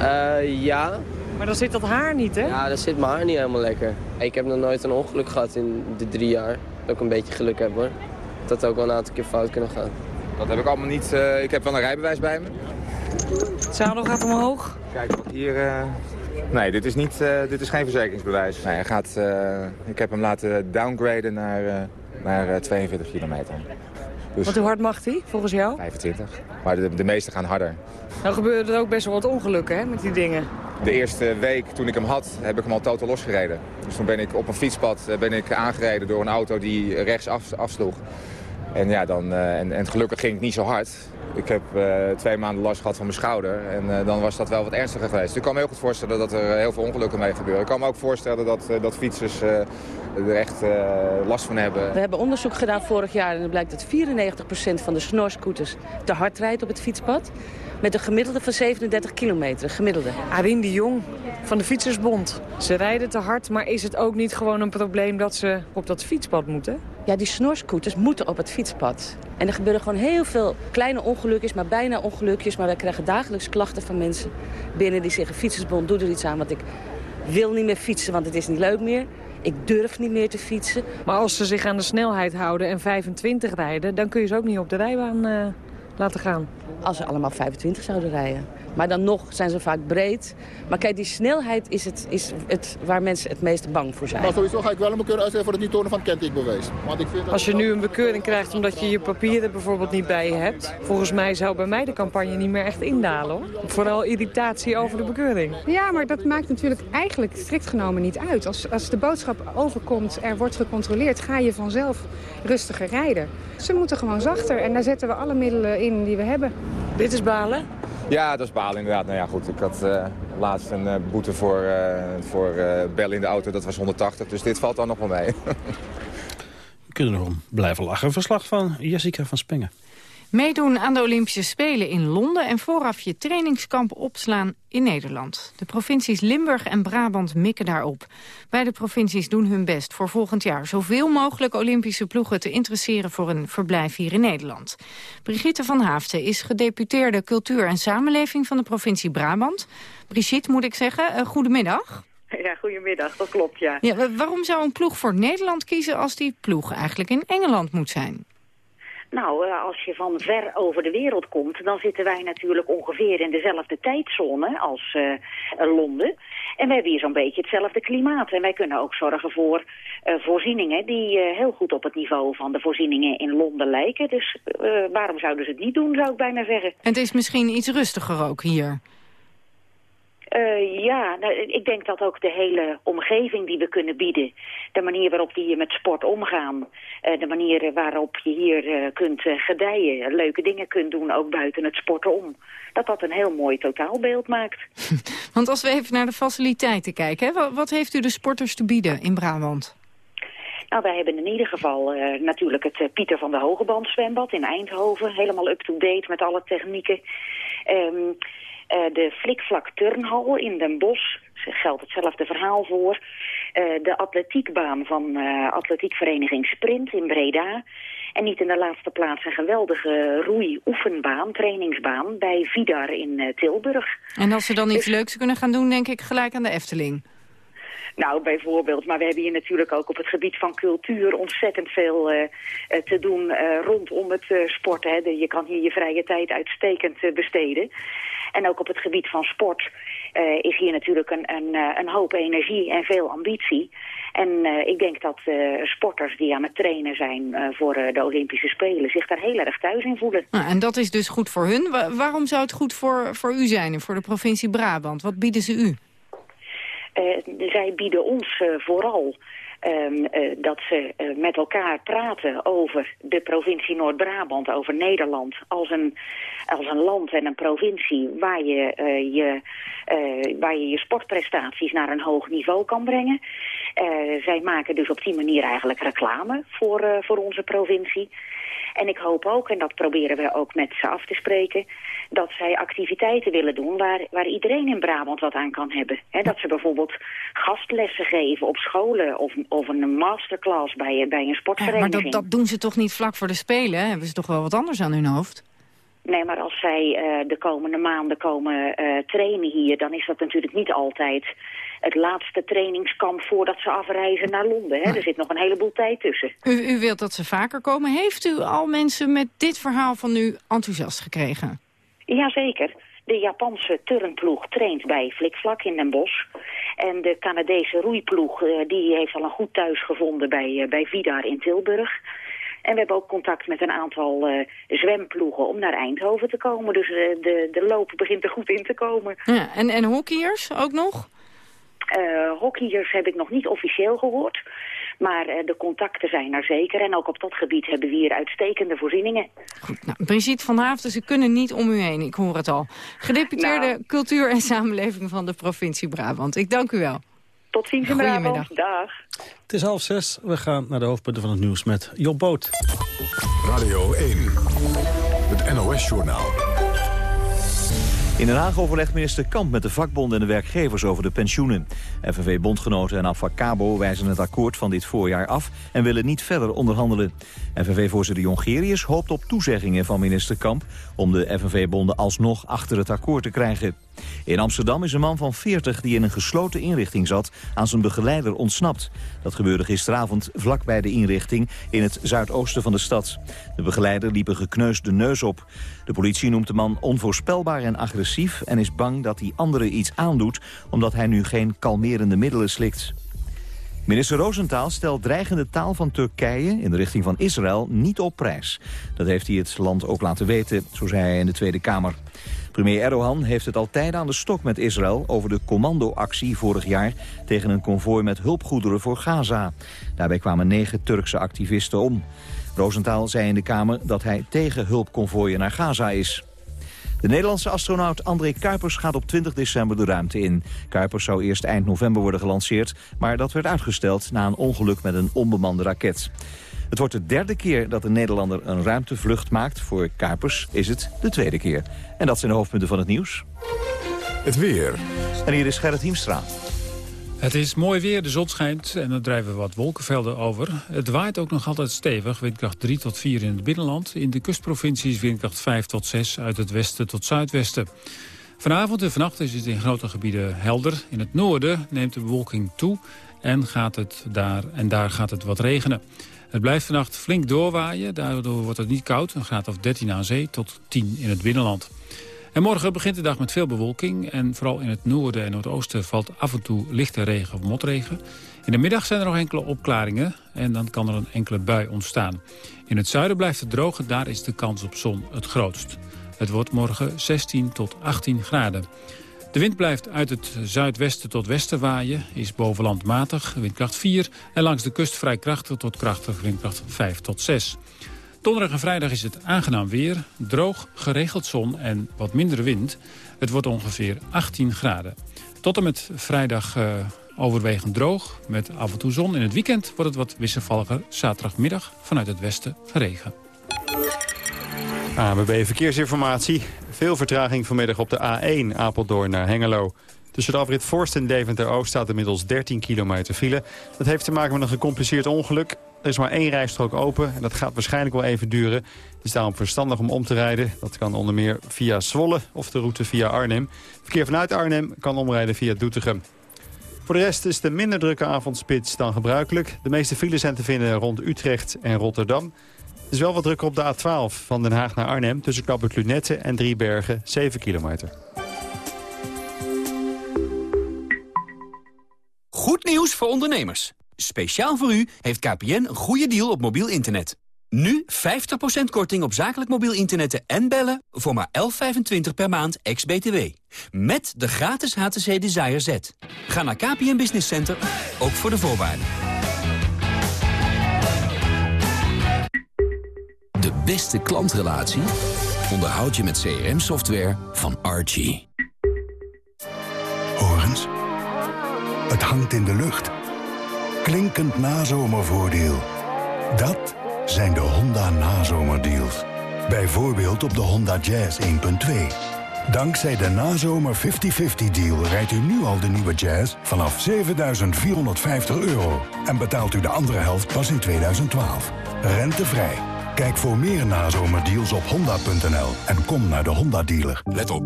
Uh, ja. Maar dan zit dat haar niet, hè? Ja, dan zit mijn haar niet helemaal lekker. Ik heb nog nooit een ongeluk gehad in de drie jaar. Dat ik een beetje geluk heb, hoor. Dat had ook wel een aantal keer fout kunnen gaan. Dat heb ik allemaal niet. Uh, ik heb wel een rijbewijs bij me. Het zadel gaat omhoog. Kijk, wat hier... Uh... Nee, dit is, niet, dit is geen verzekeringsbewijs. Nee, hij gaat, ik heb hem laten downgraden naar, naar 42 kilometer. Dus Want hoe hard mag hij, volgens jou? 25. Maar de, de meeste gaan harder. Nou gebeuren er ook best wel wat ongelukken hè, met die dingen. De eerste week toen ik hem had, heb ik hem al totaal losgereden. Dus toen ben ik op een fietspad ben ik aangereden door een auto die rechts af, afsloeg. En, ja, dan, en, en gelukkig ging het niet zo hard. Ik heb twee maanden last gehad van mijn schouder. En dan was dat wel wat ernstiger geweest. ik kan me heel goed voorstellen dat er heel veel ongelukken mee gebeuren. Ik kan me ook voorstellen dat, dat fietsers er echt last van hebben. We hebben onderzoek gedaan vorig jaar en het blijkt dat 94% van de snorscooters te hard rijdt op het fietspad. Met een gemiddelde van 37 kilometer, gemiddelde. Arien de Jong van de Fietsersbond. Ze rijden te hard, maar is het ook niet gewoon een probleem dat ze op dat fietspad moeten? Ja, die snorscooters moeten op het fietspad. En er gebeuren gewoon heel veel kleine ongelukjes, maar bijna ongelukjes. Maar wij krijgen dagelijks klachten van mensen binnen die zeggen... Fietsersbond, doe er iets aan, want ik wil niet meer fietsen, want het is niet leuk meer. Ik durf niet meer te fietsen. Maar als ze zich aan de snelheid houden en 25 rijden... dan kun je ze ook niet op de rijbaan uh, laten gaan. Als ze allemaal 25 zouden rijden. Maar dan nog zijn ze vaak breed. Maar kijk, die snelheid is het, is het waar mensen het meest bang voor zijn. Maar sowieso ga ik wel een bekeuring uitzetten voor het niet tonen van kentekenbewijs. Want ik vind Als je nu een bekeuring krijgt omdat je je papieren bijvoorbeeld niet bij je hebt... volgens mij zou bij mij de campagne niet meer echt indalen, hoor. Vooral irritatie over de bekeuring. Ja, maar dat maakt natuurlijk eigenlijk strikt genomen niet uit. Als, als de boodschap overkomt, er wordt gecontroleerd... ga je vanzelf rustiger rijden. Ze moeten gewoon zachter en daar zetten we alle middelen in die we hebben. Dit is balen? Ja, dat is balen Nou ja, goed, ik had uh, laatst een uh, boete voor, uh, voor bellen in de auto. Dat was 180, dus dit valt dan nog wel mee. [LAUGHS] We kunnen erom blijven lachen. Verslag van Jessica van Spengen. Meedoen aan de Olympische Spelen in Londen en vooraf je trainingskamp opslaan in Nederland. De provincies Limburg en Brabant mikken daarop. Beide provincies doen hun best voor volgend jaar zoveel mogelijk Olympische ploegen te interesseren voor een verblijf hier in Nederland. Brigitte van Haafden is gedeputeerde cultuur en samenleving van de provincie Brabant. Brigitte moet ik zeggen, uh, goedemiddag. Ja, goedemiddag, dat klopt, ja. ja. Waarom zou een ploeg voor Nederland kiezen als die ploeg eigenlijk in Engeland moet zijn? Nou, eh, als je van ver over de wereld komt, dan zitten wij natuurlijk ongeveer in dezelfde tijdzone als uh, Londen. En we hebben hier zo'n beetje hetzelfde klimaat. En wij kunnen ook zorgen voor voorzieningen die heel goed op het niveau van de voorzieningen in Londen lijken. Dus waarom zouden ze het niet doen, zou ik bijna zeggen. En het is misschien iets rustiger ook hier. Uh, ja, nou, ik denk dat ook de hele omgeving die we kunnen bieden... de manier waarop we hier met sport omgaan... Uh, de manier waarop je hier uh, kunt gedijen... leuke dingen kunt doen, ook buiten het sporten om... dat dat een heel mooi totaalbeeld maakt. [LAUGHS] Want als we even naar de faciliteiten kijken... Hè, wat heeft u de sporters te bieden in Brabant? Nou, wij hebben in ieder geval natuurlijk het Pieter van der Hogeband zwembad in Eindhoven. Helemaal up-to-date met alle technieken. Um, de Flikvlak Turnhal in Den Bosch geldt hetzelfde verhaal voor. Uh, de atletiekbaan van uh, atletiekvereniging Sprint in Breda. En niet in de laatste plaats een geweldige roei-oefenbaan, trainingsbaan... bij Vidar in Tilburg. En als ze dan iets dus... leuks kunnen gaan doen, denk ik gelijk aan de Efteling. Nou, bijvoorbeeld. Maar we hebben hier natuurlijk ook op het gebied van cultuur ontzettend veel uh, te doen uh, rondom het uh, sporten. Hè. Je kan hier je vrije tijd uitstekend besteden. En ook op het gebied van sport is hier natuurlijk een, een, een, hoop energie en veel ambitie. En ik denk dat sporters die aan het trainen zijn voor de Olympische Spelen zich daar heel erg thuis in voelen. Nou, en dat is dus goed voor hun. waarom zou het goed voor, voor u zijn en voor de provincie Brabant? Wat bieden ze u? Uh, zij bieden ons uh, vooral um, uh, dat ze met elkaar praten over de provincie Noord-Brabant, over Nederland, als een, als een land en een provincie waar je, je, waar je je sportprestaties naar een hoog niveau kan brengen. zij maken dus op die manier eigenlijk reclame voor, voor onze provincie. En ik hoop ook, en dat proberen we ook met ze af te spreken... dat zij activiteiten willen doen waar, waar iedereen in Brabant wat aan kan hebben. dat ze bijvoorbeeld gastlessen geven op scholen... of, of een masterclass bij, bij een sportvereniging. maar dat, dat doen ze toch niet vlak voor de Spelen? Hebben ze toch wel wat anders aan hun hoofd? Nee, maar als zij uh, de komende maanden komen uh, trainen hier... dan is dat natuurlijk niet altijd het laatste trainingskamp voordat ze afreizen naar Londen. Hè? Er zit nog een heleboel tijd tussen. U, u wilt dat ze vaker komen. Heeft u al mensen met dit verhaal van u enthousiast gekregen? Jazeker. De Japanse turnploeg traint bij Flikvlak in Den Bosch. En de Canadese roeiploeg uh, die heeft al een goed thuis gevonden bij, uh, bij Vidar in Tilburg. En we hebben ook contact met een aantal uh, zwemploegen om naar Eindhoven te komen. Dus uh, de, de loop begint er goed in te komen. Ja, en, en hockeyers ook nog? Uh, hockeyers heb ik nog niet officieel gehoord. Maar uh, de contacten zijn er zeker. En ook op dat gebied hebben we hier uitstekende voorzieningen. Goed, nou, Brigitte van Haafden, ze kunnen niet om u heen. Ik hoor het al. Gedeputeerde nou. cultuur en samenleving van de provincie Brabant. Ik dank u wel. Tot ziens in Brabant. Dag. Het is half zes. We gaan naar de hoofdpunten van het nieuws met Job Boot. Radio 1. Het NOS-journaal. In Den Haag overlegt minister Kamp met de vakbonden en de werkgevers over de pensioenen. FNV-bondgenoten en Avacabo wijzen het akkoord van dit voorjaar af en willen niet verder onderhandelen. FNV-voorzitter Jongerius hoopt op toezeggingen van minister Kamp om de FNV-bonden alsnog achter het akkoord te krijgen. In Amsterdam is een man van 40 die in een gesloten inrichting zat aan zijn begeleider ontsnapt. Dat gebeurde gisteravond vlak bij de inrichting in het zuidoosten van de stad. De begeleider liep een gekneusde neus op. De politie noemt de man onvoorspelbaar en agressief en is bang dat hij anderen iets aandoet omdat hij nu geen kalmerende middelen slikt. Minister Roosentaal stelt dreigende taal van Turkije in de richting van Israël niet op prijs. Dat heeft hij het land ook laten weten, zo zei hij in de Tweede Kamer. Premier Erdogan heeft het al tijden aan de stok met Israël over de commandoactie vorig jaar tegen een konvooi met hulpgoederen voor Gaza. Daarbij kwamen negen Turkse activisten om. Roosentaal zei in de Kamer dat hij tegen hulpconvooien naar Gaza is. De Nederlandse astronaut André Kuipers gaat op 20 december de ruimte in. Kuipers zou eerst eind november worden gelanceerd, maar dat werd uitgesteld na een ongeluk met een onbemande raket. Het wordt de derde keer dat een Nederlander een ruimtevlucht maakt. Voor Kuipers is het de tweede keer. En dat zijn de hoofdpunten van het nieuws. Het weer. En hier is Gerrit Hiemstra. Het is mooi weer, de zon schijnt en dan drijven wat wolkenvelden over. Het waait ook nog altijd stevig, windkracht 3 tot 4 in het binnenland. In de kustprovincies windkracht 5 tot 6 uit het westen tot zuidwesten. Vanavond en vannacht is het in grote gebieden helder. In het noorden neemt de bewolking toe en, gaat het daar, en daar gaat het wat regenen. Het blijft vannacht flink doorwaaien, daardoor wordt het niet koud. Een graad of 13 aan zee tot 10 in het binnenland. En morgen begint de dag met veel bewolking. En vooral in het noorden en noordoosten valt af en toe lichte regen of motregen. In de middag zijn er nog enkele opklaringen en dan kan er een enkele bui ontstaan. In het zuiden blijft het droog daar is de kans op zon het grootst. Het wordt morgen 16 tot 18 graden. De wind blijft uit het zuidwesten tot westen waaien, is bovenland matig, windkracht 4... en langs de kust vrij krachtig tot krachtig, windkracht 5 tot 6. Donderdag en vrijdag is het aangenaam weer, droog, geregeld zon en wat minder wind. Het wordt ongeveer 18 graden. Tot en met vrijdag uh, overwegend droog, met af en toe zon. In het weekend wordt het wat wisselvalliger, zaterdagmiddag vanuit het westen geregen. ABB Verkeersinformatie. Veel vertraging vanmiddag op de A1 Apeldoorn naar Hengelo. Tussen de afrit Forst en Deventer-Oost staat inmiddels 13 kilometer file. Dat heeft te maken met een gecompliceerd ongeluk. Er is maar één rijstrook open en dat gaat waarschijnlijk wel even duren. Het is daarom verstandig om om te rijden. Dat kan onder meer via Zwolle of de route via Arnhem. Verkeer vanuit Arnhem kan omrijden via Doetinchem. Voor de rest is een minder drukke avondspits dan gebruikelijk. De meeste files zijn te vinden rond Utrecht en Rotterdam. Is wel wat drukker op de A12 van Den Haag naar Arnhem... tussen Kappert Lunette en Driebergen, 7 kilometer. Goed nieuws voor ondernemers. Speciaal voor u heeft KPN een goede deal op mobiel internet. Nu 50% korting op zakelijk mobiel internet en bellen voor maar 11,25 per maand ex-BTW. Met de gratis HTC Desire Z. Ga naar KPN Business Center, ook voor de voorwaarden. De beste klantrelatie onderhoud je met CRM-software van Archie. Horens, het hangt in de lucht. Klinkend nazomervoordeel. Dat zijn de Honda nazomerdeals. Bijvoorbeeld op de Honda Jazz 1.2. Dankzij de nazomer 50-50 deal rijdt u nu al de nieuwe Jazz vanaf 7.450 euro. En betaalt u de andere helft pas in 2012. Rentevrij. Kijk voor meer nazomerdeals op honda.nl en kom naar de Honda dealer. Let op.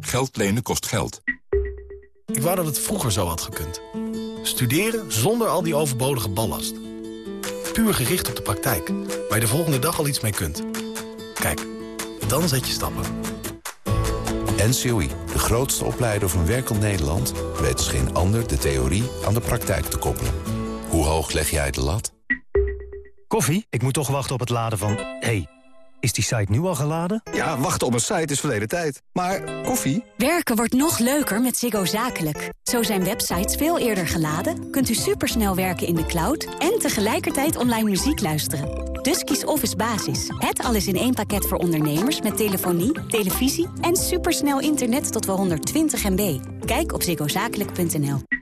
Geld lenen kost geld. Ik wou dat het vroeger zo had gekund. Studeren zonder al die overbodige ballast. Puur gericht op de praktijk, waar je de volgende dag al iets mee kunt. Kijk, dan zet je stappen. NCOI, de grootste opleider van werkend Nederland... weet als geen ander de theorie aan de praktijk te koppelen. Hoe hoog leg jij de lat? Koffie? Ik moet toch wachten op het laden van... hey, is die site nu al geladen? Ja, wachten op een site is verleden tijd. Maar koffie? Werken wordt nog leuker met Ziggo Zakelijk. Zo zijn websites veel eerder geladen, kunt u supersnel werken in de cloud... en tegelijkertijd online muziek luisteren. Dus kies Office Basis. Het alles in één pakket voor ondernemers met telefonie, televisie... en supersnel internet tot wel 120 MB. Kijk op ziggozakelijk.nl.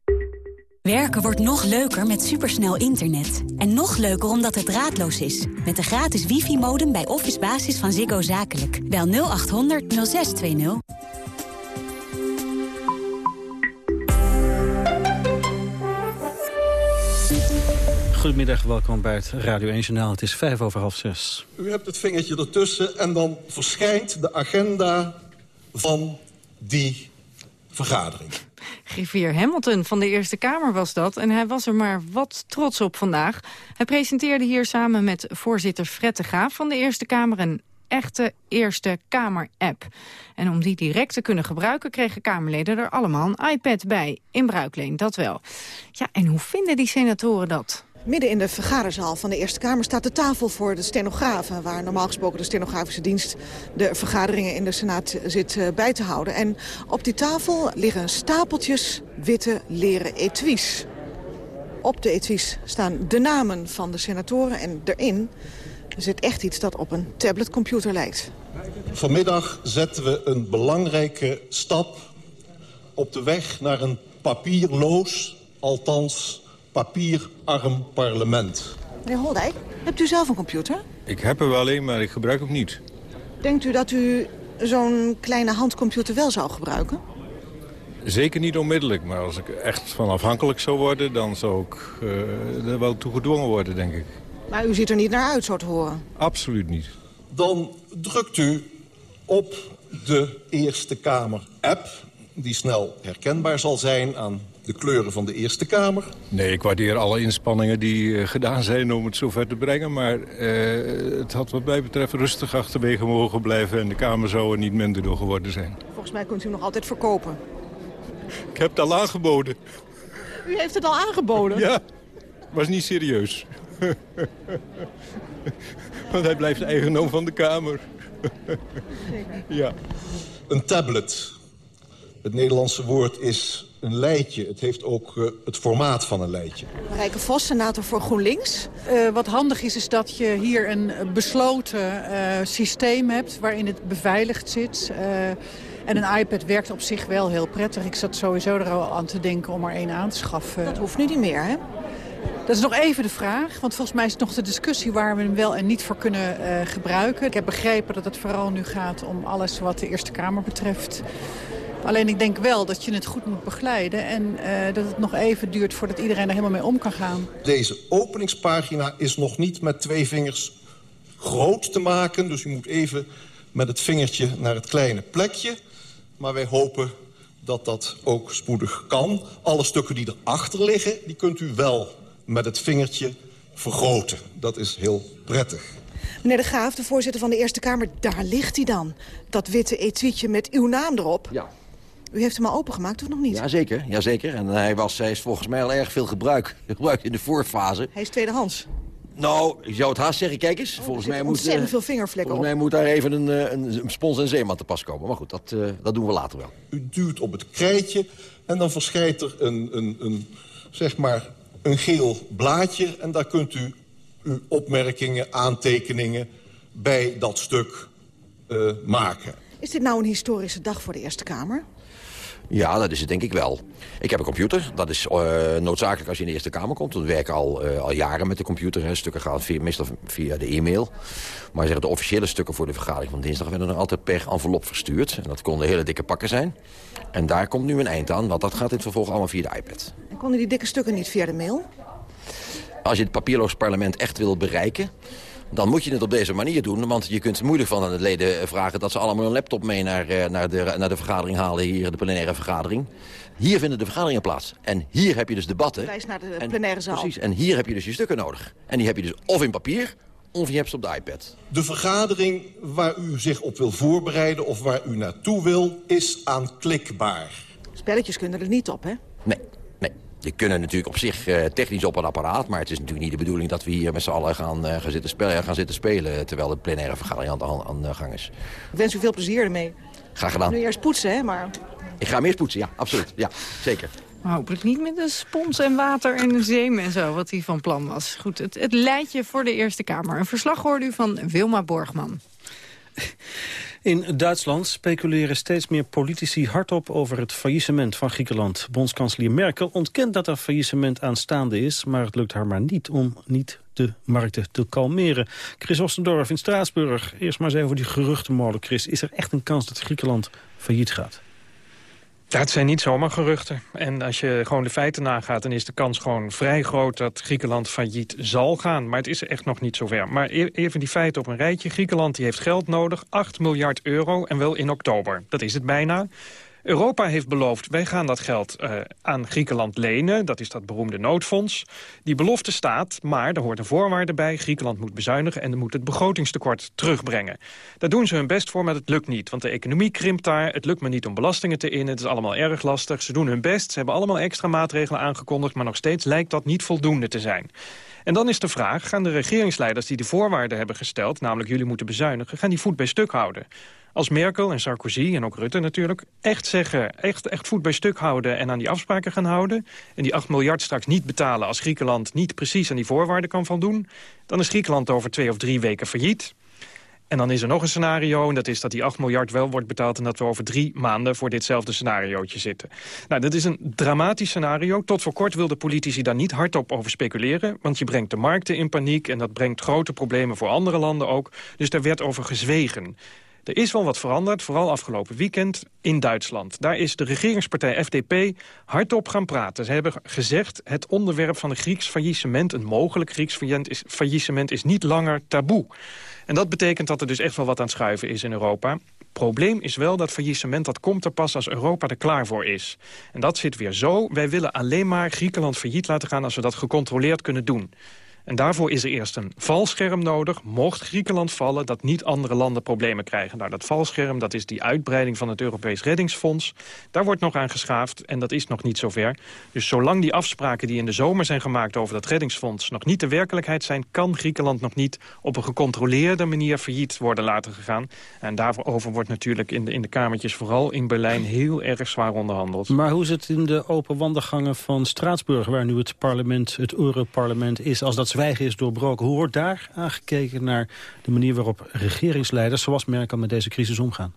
Werken wordt nog leuker met supersnel internet. En nog leuker omdat het draadloos is. Met de gratis wifi-modem bij Office Basis van Ziggo Zakelijk. Bel 0800 0620. Goedemiddag, welkom bij het Radio 1 Journaal. Het is vijf over half zes. U hebt het vingertje ertussen en dan verschijnt de agenda van die vergadering. Griffier Hamilton van de Eerste Kamer was dat. En hij was er maar wat trots op vandaag. Hij presenteerde hier samen met voorzitter Graaf van de Eerste Kamer... een echte Eerste Kamer-app. En om die direct te kunnen gebruiken... kregen Kamerleden er allemaal een iPad bij. In bruikleen, dat wel. Ja, en hoe vinden die senatoren dat? Midden in de vergaderzaal van de Eerste Kamer staat de tafel voor de stenografen... waar normaal gesproken de stenografische dienst de vergaderingen in de Senaat zit uh, bij te houden. En op die tafel liggen stapeltjes witte leren etuis. Op de etuis staan de namen van de senatoren en erin zit echt iets dat op een tabletcomputer lijkt. Vanmiddag zetten we een belangrijke stap op de weg naar een papierloos, althans papierarm parlement. Meneer Holdijk, hebt u zelf een computer? Ik heb er wel een, maar ik gebruik hem niet. Denkt u dat u zo'n kleine handcomputer wel zou gebruiken? Zeker niet onmiddellijk, maar als ik echt van afhankelijk zou worden... dan zou ik uh, er wel toe gedwongen worden, denk ik. Maar u ziet er niet naar uit, zo te horen? Absoluut niet. Dan drukt u op de Eerste Kamer-app... die snel herkenbaar zal zijn aan de kleuren van de Eerste Kamer. Nee, ik waardeer alle inspanningen die uh, gedaan zijn om het zover te brengen. Maar uh, het had wat mij betreft rustig achterwege mogen blijven... en de Kamer zou er niet minder door geworden zijn. Volgens mij kunt u nog altijd verkopen. Ik heb het al aangeboden. U heeft het al aangeboden? Ja, was niet serieus. [LAUGHS] Want hij blijft eigendom van de Kamer. ja. Een tablet. Het Nederlandse woord is een leidje. Het heeft ook uh, het formaat van een leidje. Rijke Vos, senator voor GroenLinks. Uh, wat handig is, is dat je hier een besloten uh, systeem hebt... waarin het beveiligd zit. en een iPad werkt op zich wel heel prettig. Ik zat sowieso er al aan te denken om er één aan te schaffen. Dat hoeft nu niet meer, hè? Dat is nog even de vraag, want volgens mij is het nog de discussie waar we hem wel en niet voor kunnen uh, gebruiken. Ik heb begrepen dat het vooral nu gaat om alles wat de Eerste Kamer betreft. Alleen ik denk wel dat je het goed moet begeleiden en uh, dat het nog even duurt voordat iedereen er helemaal mee om kan gaan. Deze openingspagina is nog niet met twee vingers groot te maken. Dus u moet even met het vingertje naar het kleine plekje. Maar wij hopen dat dat ook spoedig kan. Alle stukken die erachter liggen, die kunt u wel met het vingertje vergroten. Dat is heel prettig. Meneer De Graaf, de voorzitter van de Eerste Kamer, daar ligt hij dan. Dat witte etuietje met uw naam erop. Ja. U heeft hem al opengemaakt, of nog niet? Jazeker, jazeker. En hij, was, hij is volgens mij al erg veel gebruik, [LAUGHS] gebruikt in de voorfase. Hij is tweedehands. Nou, ik zou het haast zeggen, kijk eens. Oh, volgens mij moet, ontzettend veel vingervlekken volgens mij moet daar even een, een, een spons en zeeman te pas komen. Maar goed, dat, uh, dat doen we later wel. U duwt op het krijtje en dan verschijnt er een, een, een, zeg maar, een geel blaadje. En daar kunt u uw opmerkingen, aantekeningen bij dat stuk uh, maken. Is dit nou een historische dag voor de Eerste Kamer? Ja, dat is het denk ik wel. Ik heb een computer. Dat is uh, noodzakelijk als je in de Eerste Kamer komt. We werken al, uh, al jaren met de computer. Hè. Stukken gaan via, meestal via de e-mail. Maar de officiële stukken voor de vergadering van dinsdag... werden er altijd per envelop verstuurd. En dat konden hele dikke pakken zijn. En daar komt nu een eind aan, want dat gaat in het vervolg allemaal via de iPad. En konden die dikke stukken niet via de mail? Als je het papierloos parlement echt wil bereiken dan moet je het op deze manier doen. Want je kunt moeilijk van de leden vragen dat ze allemaal een laptop mee naar, eh, naar, de, naar de vergadering halen. Hier, de plenaire vergadering. Hier vinden de vergaderingen plaats. En hier heb je dus debatten. Wijs naar de plenaire zaal. Precies. En hier heb je dus je stukken nodig. En die heb je dus of in papier of je hebt ze op de iPad. De vergadering waar u zich op wil voorbereiden of waar u naartoe wil, is aanklikbaar. Spelletjes kunnen er niet op, hè? Nee, Je kunnen natuurlijk op zich uh, technisch op een apparaat... maar het is natuurlijk niet de bedoeling dat we hier met z'n allen gaan, uh, gaan, zitten spelen, gaan zitten spelen... terwijl de plenaire vergadering aan de, aan de gang is. Ik wens u veel plezier ermee. Graag gedaan. Nu eerst poetsen, hè, maar... Ik ga hem eerst poetsen, ja, absoluut. Ja, zeker. Hopelijk niet met een spons en water en een zeem en zo, wat hij van plan was. Goed, het, het leidje voor de Eerste Kamer. Een verslag hoorde u van Wilma Borgman. In Duitsland speculeren steeds meer politici hardop over het faillissement van Griekenland. Bondskanselier Merkel ontkent dat er faillissement aanstaande is... maar het lukt haar maar niet om niet de markten te kalmeren. Chris Ostendorf in Straatsburg. Eerst maar eens even over die geruchtenmolen, Chris. Is er echt een kans dat Griekenland failliet gaat? Het zijn niet zomaar geruchten. En als je gewoon de feiten nagaat... dan is de kans gewoon vrij groot dat Griekenland failliet zal gaan. Maar het is echt nog niet zover. Maar e- even die feiten op een rijtje. Griekenland die heeft geld nodig, 8 miljard euro... en wel in oktober. Dat is het bijna. Europa heeft beloofd, wij gaan dat geld uh, aan Griekenland lenen. Dat is dat beroemde noodfonds. Die belofte staat, maar er hoort een voorwaarde bij. Griekenland moet bezuinigen en moet het begrotingstekort terugbrengen. Daar doen ze hun best voor, maar het lukt niet. Want de economie krimpt daar, het lukt me niet om belastingen te innen. Het is allemaal erg lastig. Ze doen hun best, ze hebben allemaal extra maatregelen aangekondigd... maar nog steeds lijkt dat niet voldoende te zijn. En dan is de vraag, gaan de regeringsleiders die de voorwaarden hebben gesteld... namelijk jullie moeten bezuinigen, gaan die voet bij stuk houden? Als Merkel en Sarkozy en ook Rutte natuurlijk echt zeggen... Echt, echt voet bij stuk houden en aan die afspraken gaan houden... en die 8 miljard straks niet betalen als Griekenland niet precies aan die voorwaarden kan voldoen... dan is Griekenland over twee of drie weken failliet. En dan is er nog een scenario, en dat is dat die 8 miljard wel wordt betaald... en dat we over drie maanden voor ditzelfde scenariootje zitten. Nou, dat is een dramatisch scenario. Tot voor kort wilden politici daar niet hardop over speculeren... want je brengt de markten in paniek en dat brengt grote problemen voor andere landen ook. Dus daar werd over gezwegen. Er is wel wat veranderd, vooral afgelopen weekend in Duitsland. Daar is de regeringspartij FDP hardop gaan praten. Ze hebben gezegd, het onderwerp van een Grieks faillissement... een mogelijk Grieks faillissement is niet langer taboe. En dat betekent dat er dus echt wel wat aan het schuiven is in Europa. Probleem is wel dat faillissement dat komt er pas als Europa er klaar voor is. En dat zit weer zo. Wij willen alleen maar Griekenland failliet laten gaan... als we dat gecontroleerd kunnen doen. En daarvoor is er eerst een valscherm nodig. Mocht Griekenland vallen, dat niet andere landen problemen krijgen. Nou, dat valscherm, dat is die uitbreiding van het Europees Reddingsfonds. Daar wordt nog aan geschaafd en dat is nog niet zover. Dus zolang die afspraken die in de zomer zijn gemaakt over dat reddingsfonds... nog niet de werkelijkheid zijn, kan Griekenland nog niet op een gecontroleerde manier failliet worden laten gegaan. En daarover wordt natuurlijk in de, in de kamertjes, vooral in Berlijn, heel erg zwaar onderhandeld. Maar hoe zit het in de open wandelgangen van Straatsburg, waar nu het parlement, het Europarlement is, als dat zwijgen is doorbroken. Hoe wordt daar aangekeken naar de manier waarop regeringsleiders... zoals Merkel met deze crisis omgaan?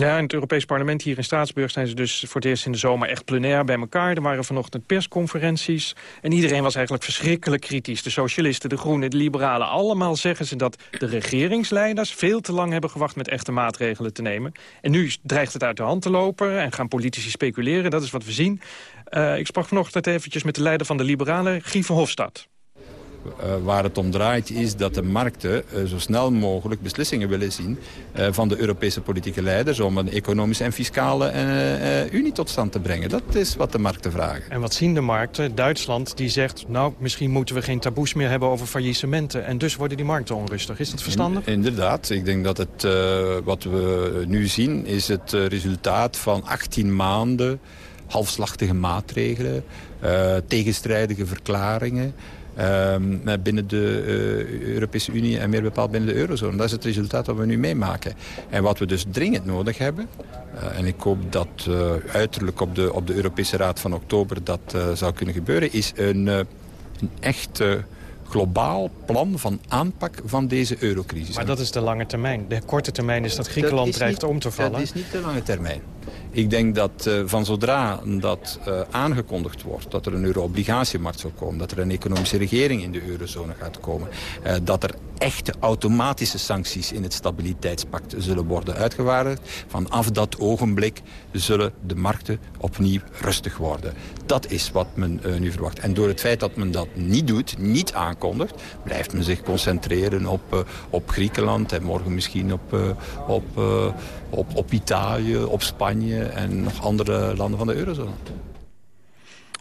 Ja, in het Europees Parlement hier in Straatsburg zijn ze dus voor het eerst in de zomer echt plenair bij elkaar. Er waren vanochtend persconferenties en iedereen was eigenlijk verschrikkelijk kritisch. De socialisten, de groenen, de liberalen, allemaal zeggen ze dat de regeringsleiders veel te lang hebben gewacht met echte maatregelen te nemen. En nu dreigt het uit de hand te lopen en gaan politici speculeren, dat is wat we zien. Uh, ik sprak vanochtend eventjes met de leider van de liberalen, Guy Verhofstadt. Uh, waar het om draait is dat de markten uh, zo snel mogelijk beslissingen willen zien uh, van de Europese politieke leiders om een economische en fiscale unie tot stand te brengen. Dat is wat de markten vragen. En wat zien de markten? Duitsland die zegt, nou misschien moeten we geen taboes meer hebben over faillissementen en dus worden die markten onrustig. Is dat verstandig? In, inderdaad. Ik denk dat het, wat we nu zien is het resultaat van 18 maanden halfslachtige maatregelen, tegenstrijdige verklaringen... Uh, binnen de uh, Europese Unie en meer bepaald binnen de eurozone. Dat is het resultaat dat we nu meemaken. En wat we dus dringend nodig hebben... Uh, en ik hoop dat uh, uiterlijk op de, op de Europese Raad van oktober dat zou kunnen gebeuren... is een, een echt globaal plan van aanpak van deze eurocrisis. Maar dat is de lange termijn. De korte termijn is dat Griekenland dat dreigt om te vallen. Dat is niet de lange termijn. Ik denk dat uh, van zodra dat uh, aangekondigd wordt... dat er een euro-obligatiemarkt zal komen... dat er een economische regering in de eurozone gaat komen... Uh, dat er echte automatische sancties in het stabiliteitspact zullen worden uitgewaardigd. Vanaf dat ogenblik zullen de markten opnieuw rustig worden. Dat is wat men nu verwacht. En door het feit dat men dat niet doet, niet aankondigt... blijft men zich concentreren op, op Griekenland en morgen misschien op, op, op, op Italië, op Spanje en nog andere landen van de eurozone.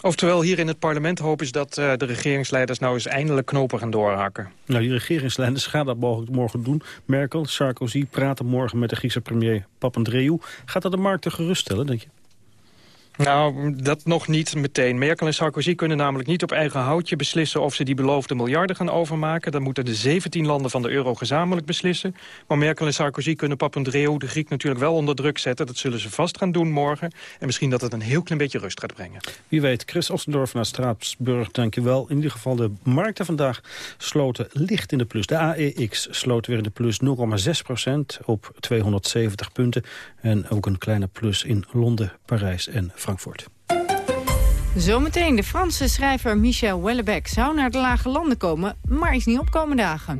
Oftewel, hier in het parlement hopen ze dat uh, de regeringsleiders nou eens eindelijk knopen gaan doorhakken. Nou, die regeringsleiders gaan dat mogelijk morgen doen. Merkel, Sarkozy praten morgen met de Griekse premier Papandreou. Gaat dat de markten geruststellen, denk je? Nou, dat nog niet meteen. Merkel en Sarkozy kunnen namelijk niet op eigen houtje beslissen... of ze die beloofde miljarden gaan overmaken. Dan moeten de 17 landen van de euro gezamenlijk beslissen. Maar Merkel en Sarkozy kunnen Papandreou, de Griek, natuurlijk wel onder druk zetten. Dat zullen ze vast gaan doen morgen. En misschien dat het een heel klein beetje rust gaat brengen. Wie weet, Chris Ostendorf naar Straatsburg, dankjewel. In ieder geval de markten vandaag sloten licht in de plus. De AEX sloot weer in de plus 0,6 procent op 270 punten. En ook een kleine plus in Londen, Parijs en Frankrijk. Frankfurt. Zometeen, de Franse schrijver Michel Wellebec zou naar de lage landen komen, maar is niet opkomen dagen.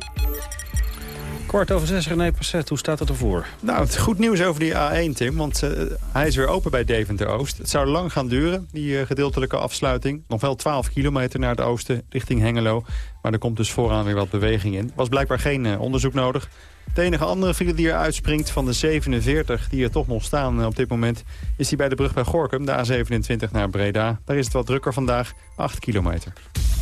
Kwart over zes, René Passet, hoe staat het ervoor? Nou, het goed nieuws over die A1, Tim, want uh, hij is weer open bij Deventer-Oost. Het zou lang gaan duren, die uh, gedeeltelijke afsluiting. Nog wel 12 kilometer naar het oosten, richting Hengelo. Maar er komt dus vooraan weer wat beweging in. was blijkbaar geen uh, onderzoek nodig. De enige andere file die er uitspringt van de 47 die er toch nog staan op dit moment... is die bij de brug bij Gorkum, de A27 naar Breda. Daar is het wat drukker vandaag, 8 kilometer.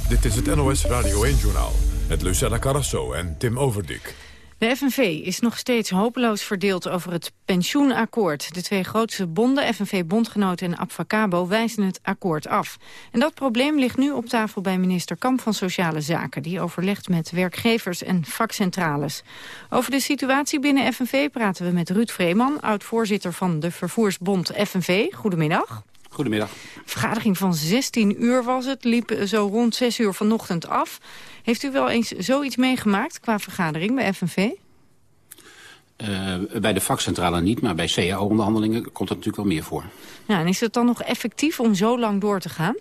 Dit is het NOS Radio 1-journaal met Lucella Carrasso en Tim Overdik. De FNV is nog steeds hopeloos verdeeld over het pensioenakkoord. De twee grootste bonden, FNV-bondgenoten en Abfacabo, wijzen het akkoord af. En dat probleem ligt nu op tafel bij minister Kamp van Sociale Zaken. Die overlegt met werkgevers en vakcentrales. Over de situatie binnen FNV praten we met Ruud Vreeman... oud-voorzitter van de vervoersbond FNV. Goedemiddag. Goedemiddag. Vergadering van 16 uur was het, liep zo rond 6 uur vanochtend af. Heeft u wel eens zoiets meegemaakt qua vergadering bij FNV? Uh, bij de vakcentrale niet, maar bij CAO-onderhandelingen komt dat natuurlijk wel meer voor. Ja, en is het dan nog effectief om zo lang door te gaan?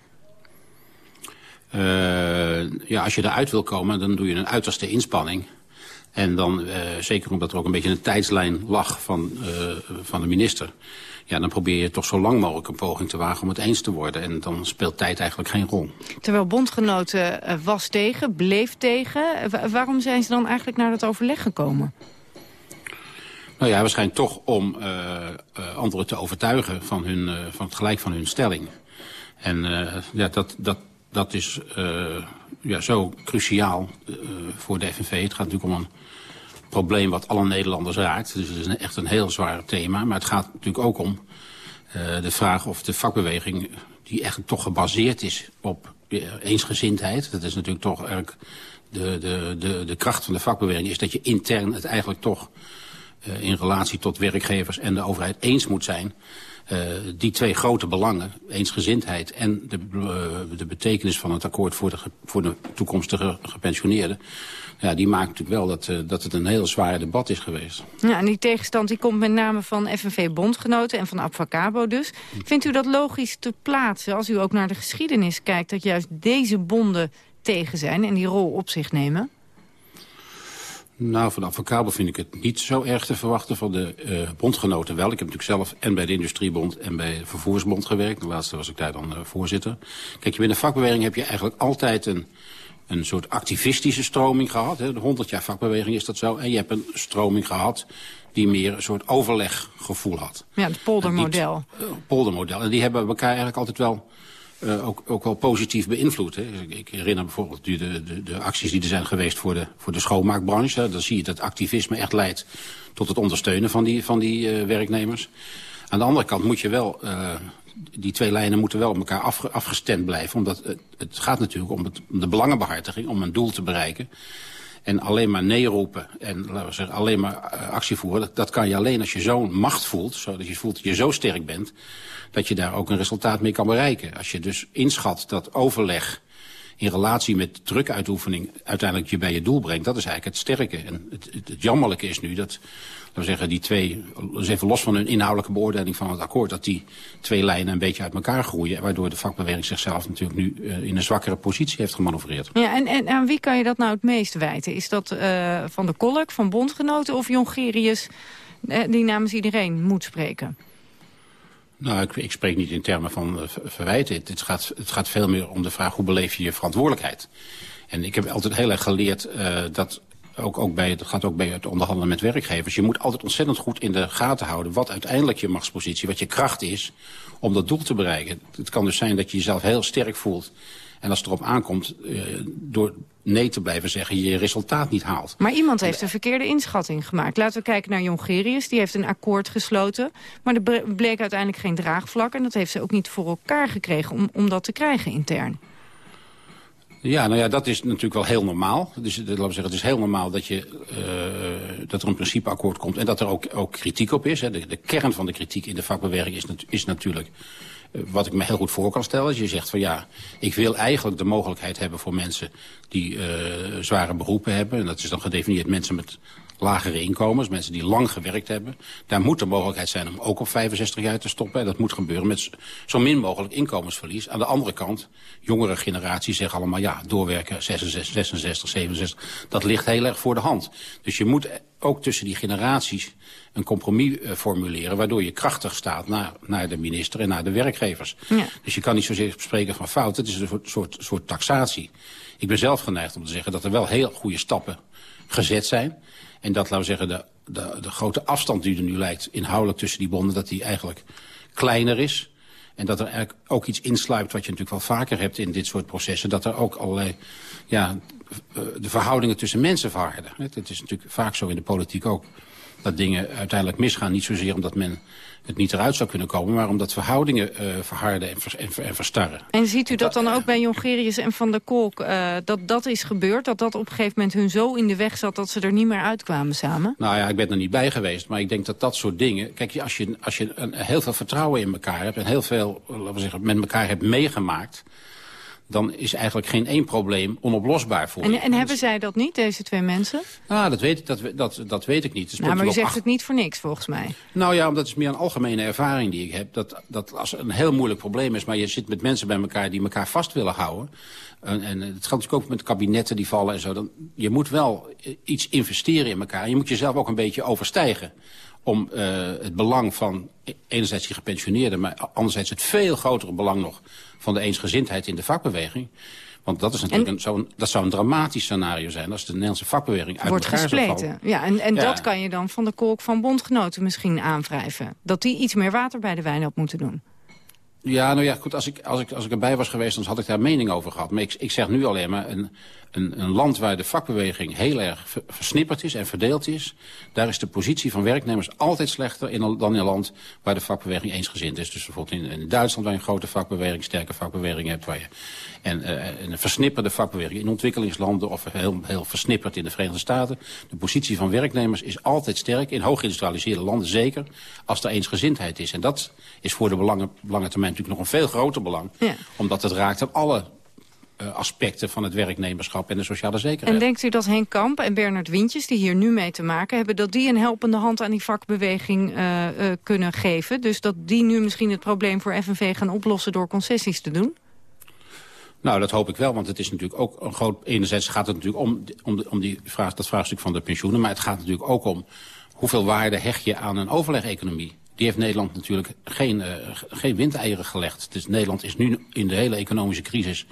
Uh, ja, als je eruit wil komen, dan doe je een uiterste inspanning. En dan, uh, zeker omdat er ook een beetje een tijdslijn lag van, van de minister ja, dan probeer je toch zo lang mogelijk een poging te wagen om het eens te worden. En dan speelt tijd eigenlijk geen rol. Terwijl bondgenoten uh, was tegen, bleef tegen. waarom zijn ze dan eigenlijk naar dat overleg gekomen? Nou ja, waarschijnlijk toch om uh, uh, anderen te overtuigen van, hun, van het gelijk van hun stelling. En ja, dat, dat, dat is ja, zo cruciaal voor de FNV. Het gaat natuurlijk om een probleem wat alle Nederlanders raakt. Dus het is echt een heel zwaar thema. Maar het gaat natuurlijk ook om uh, de vraag of de vakbeweging... die eigenlijk toch gebaseerd is op eensgezindheid. Dat is natuurlijk toch eigenlijk de, de, de, de kracht van de vakbeweging... is dat je intern het eigenlijk toch uh, in relatie tot werkgevers en de overheid eens moet zijn... Uh, die twee grote belangen, eensgezindheid en de, uh, de betekenis van het akkoord voor de, voor de toekomstige gepensioneerden, ja, die maakt natuurlijk wel dat, uh, dat het een heel zwaar debat is geweest. Ja, en die tegenstand die komt met name van FNV-bondgenoten en van Abfacabo dus. Vindt u dat logisch te plaatsen als u ook naar de geschiedenis kijkt... dat juist deze bonden tegen zijn en die rol op zich nemen? Nou, van Advocabel vind ik het niet zo erg te verwachten. Van de uh, bondgenoten wel. Ik heb natuurlijk zelf en bij de Industriebond en bij de Vervoersbond gewerkt. De laatste was ik daar dan uh, voorzitter. Kijk, je binnen de vakbeweging heb je eigenlijk altijd een, een soort activistische stroming gehad. Hè. De 100 jaar vakbeweging is dat zo. En je hebt een stroming gehad die meer een soort overleggevoel had. Ja, het poldermodel. Uh, poldermodel. En die hebben elkaar eigenlijk altijd wel uh, ook, ook wel positief beïnvloed. Hè. Ik herinner bijvoorbeeld de, de, de acties die er zijn geweest voor de, voor de schoonmaakbranche. Dan zie je dat activisme echt leidt tot het ondersteunen van die, van die uh, werknemers. Aan de andere kant moet je wel, uh, die twee lijnen moeten wel op elkaar afge, afgestemd blijven. Omdat het, het gaat natuurlijk om, het, de belangenbehartiging, om een doel te bereiken. En alleen maar nee roepen en laten we zeggen, alleen maar actie voeren... Dat, dat kan je alleen als je zo'n macht voelt, zodat je voelt dat je zo sterk bent... dat je daar ook een resultaat mee kan bereiken. Als je dus inschat dat overleg in relatie met drukuitoefening... uiteindelijk je bij je doel brengt, dat is eigenlijk het sterke. En het, het, jammerlijke is nu dat we zeggen, die twee, dus even los van hun inhoudelijke beoordeling van het akkoord, dat die twee lijnen een beetje uit elkaar groeien, waardoor de vakbeweging zichzelf natuurlijk nu uh, in een zwakkere positie heeft gemanoeuvreerd. Ja, en, en aan wie kan je dat nou het meest wijten? Is dat uh, van de Kolk, van bondgenoten of Jongerius, uh, die namens iedereen moet spreken? Nou, ik, ik, spreek niet in termen van uh, verwijten. Het, het, gaat, het gaat veel meer om de vraag hoe beleef je je verantwoordelijkheid. En ik heb altijd heel erg geleerd uh, dat ook, ook bij, dat gaat ook bij het onderhandelen met werkgevers. Je moet altijd ontzettend goed in de gaten houden wat uiteindelijk je machtspositie, wat je kracht is om dat doel te bereiken. Het kan dus zijn dat je jezelf heel sterk voelt en als het erop aankomt, uh, door nee te blijven zeggen, je resultaat niet haalt. Maar iemand heeft een verkeerde inschatting gemaakt. Laten we kijken naar Jongerius. Die heeft een akkoord gesloten. Maar er bleek uiteindelijk geen draagvlak. En dat heeft ze ook niet voor elkaar gekregen om, om dat te krijgen intern. Ja, nou ja, dat is natuurlijk wel heel normaal. Dus laten we zeggen, het is heel normaal dat, je, uh, dat er een principeakkoord komt... en dat er ook, ook kritiek op is. Hè. De, de kern van de kritiek in de vakbeweging is, is natuurlijk wat ik me heel goed voor kan stellen. Is je zegt van ja, ik wil eigenlijk de mogelijkheid hebben voor mensen die uh, zware beroepen hebben. En dat is dan gedefinieerd mensen met lagere inkomens, mensen die lang gewerkt hebben. Daar moet de mogelijkheid zijn om ook op 65 jaar te stoppen. En dat moet gebeuren met zo min mogelijk inkomensverlies. Aan de andere kant, jongere generaties zeggen allemaal... ja, doorwerken 66, 66, 67, dat ligt heel erg voor de hand. Dus je moet ook tussen die generaties een compromis uh, formuleren... waardoor je krachtig staat naar, naar de minister en naar de werkgevers. Ja. Dus je kan niet zozeer spreken van fout. Het is een soort, soort, soort taxatie. Ik ben zelf geneigd om te zeggen dat er wel heel goede stappen gezet zijn... En dat, laten we zeggen, de, de, de grote afstand die er nu lijkt inhoudelijk tussen die bonden, dat die eigenlijk kleiner is. En dat er eigenlijk ook iets insluipt wat je natuurlijk wel vaker hebt in dit soort processen. Dat er ook allerlei, ja, de verhoudingen tussen mensen verharden. Het is natuurlijk vaak zo in de politiek ook. Dat dingen uiteindelijk misgaan. Niet zozeer omdat men het niet eruit zou kunnen komen... maar omdat verhoudingen uh, verharden en, vers, en, en, verstarren. En ziet u dat dan ook bij Jongerius en Van der Kolk... Uh, dat dat is gebeurd, dat dat op een gegeven moment hun zo in de weg zat... dat ze er niet meer uitkwamen samen? Nou ja, ik ben er niet bij geweest, maar ik denk dat dat soort dingen... Kijk, als je, als je een, heel veel vertrouwen in elkaar hebt... en heel veel, laten we zeggen, met elkaar hebt meegemaakt dan is eigenlijk geen één probleem onoplosbaar voor en, je. En hebben zij dat niet, deze twee mensen? Ah, dat weet, dat, dat, dat weet ik niet. Nou, maar u zegt het niet voor niks, volgens mij. Nou ja, omdat het is meer een algemene ervaring die ik heb. Dat, dat als een heel moeilijk probleem is, maar je zit met mensen bij elkaar... die elkaar vast willen houden... En, en het gaat natuurlijk ook met kabinetten die vallen en zo. Dan, je moet wel iets investeren in elkaar. Je moet jezelf ook een beetje overstijgen om uh, het belang van enerzijds die gepensioneerden... maar anderzijds het veel grotere belang nog van de eensgezindheid in de vakbeweging. Want dat, is natuurlijk een, zo dat zou een dramatisch scenario zijn... als de Nederlandse vakbeweging uit Wordt elkaar gespleten. zou vallen. Ja, en, en ja. dat kan je dan van de kolk van bondgenoten misschien aanwrijven. Dat die iets meer water bij de wijn op moeten doen. Ja, nou ja, goed, als ik, als ik, als ik erbij was geweest, dan had ik daar mening over gehad. Maar ik, ik zeg nu alleen maar, een, een, een land waar de vakbeweging heel erg versnipperd is en verdeeld is... daar is de positie van werknemers altijd slechter in, dan in een land waar de vakbeweging eensgezind is. Dus bijvoorbeeld in, in Duitsland waar je een grote vakbeweging, sterke vakbeweging hebt... Waar je, en uh, een versnipperde vakbeweging in ontwikkelingslanden of heel, heel versnipperd in de Verenigde Staten. De positie van werknemers is altijd sterk, in hoogindustrialiseerde landen zeker, als er eensgezindheid is. En dat is voor de belangen, lange termijn natuurlijk nog een veel groter belang. Ja. Omdat het raakt aan alle aspecten van het werknemerschap en de sociale zekerheid. En denkt u dat Henk Kamp en Bernard Wintjes, die hier nu mee te maken hebben... dat die een helpende hand aan die vakbeweging uh, uh, kunnen geven? Dus dat die nu misschien het probleem voor FNV gaan oplossen door concessies te doen? Nou, dat hoop ik wel, want het is natuurlijk ook een groot... Enerzijds gaat het natuurlijk om, om, de, om die vraag, dat vraagstuk van de pensioenen... maar het gaat natuurlijk ook om hoeveel waarde hecht je aan een overleg-economie. Die heeft Nederland natuurlijk geen, uh, geen windeieren gelegd. Dus Nederland is nu in de hele economische crisis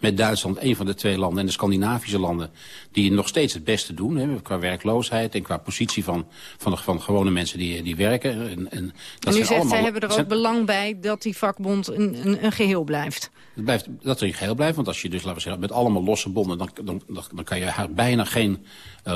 met Duitsland een van de twee landen en de Scandinavische landen die nog steeds het beste doen. Hè, qua werkloosheid en qua positie van, van, de, van gewone mensen die, die werken. En, en, dat en u zegt, allemaal, zij hebben er ook zijn, belang bij dat die vakbond een, een, een geheel blijft. Het blijft. Dat er een geheel blijft, want als je dus, laten we zeggen, met allemaal losse bonden, dan, dan, dan, kan je bijna geen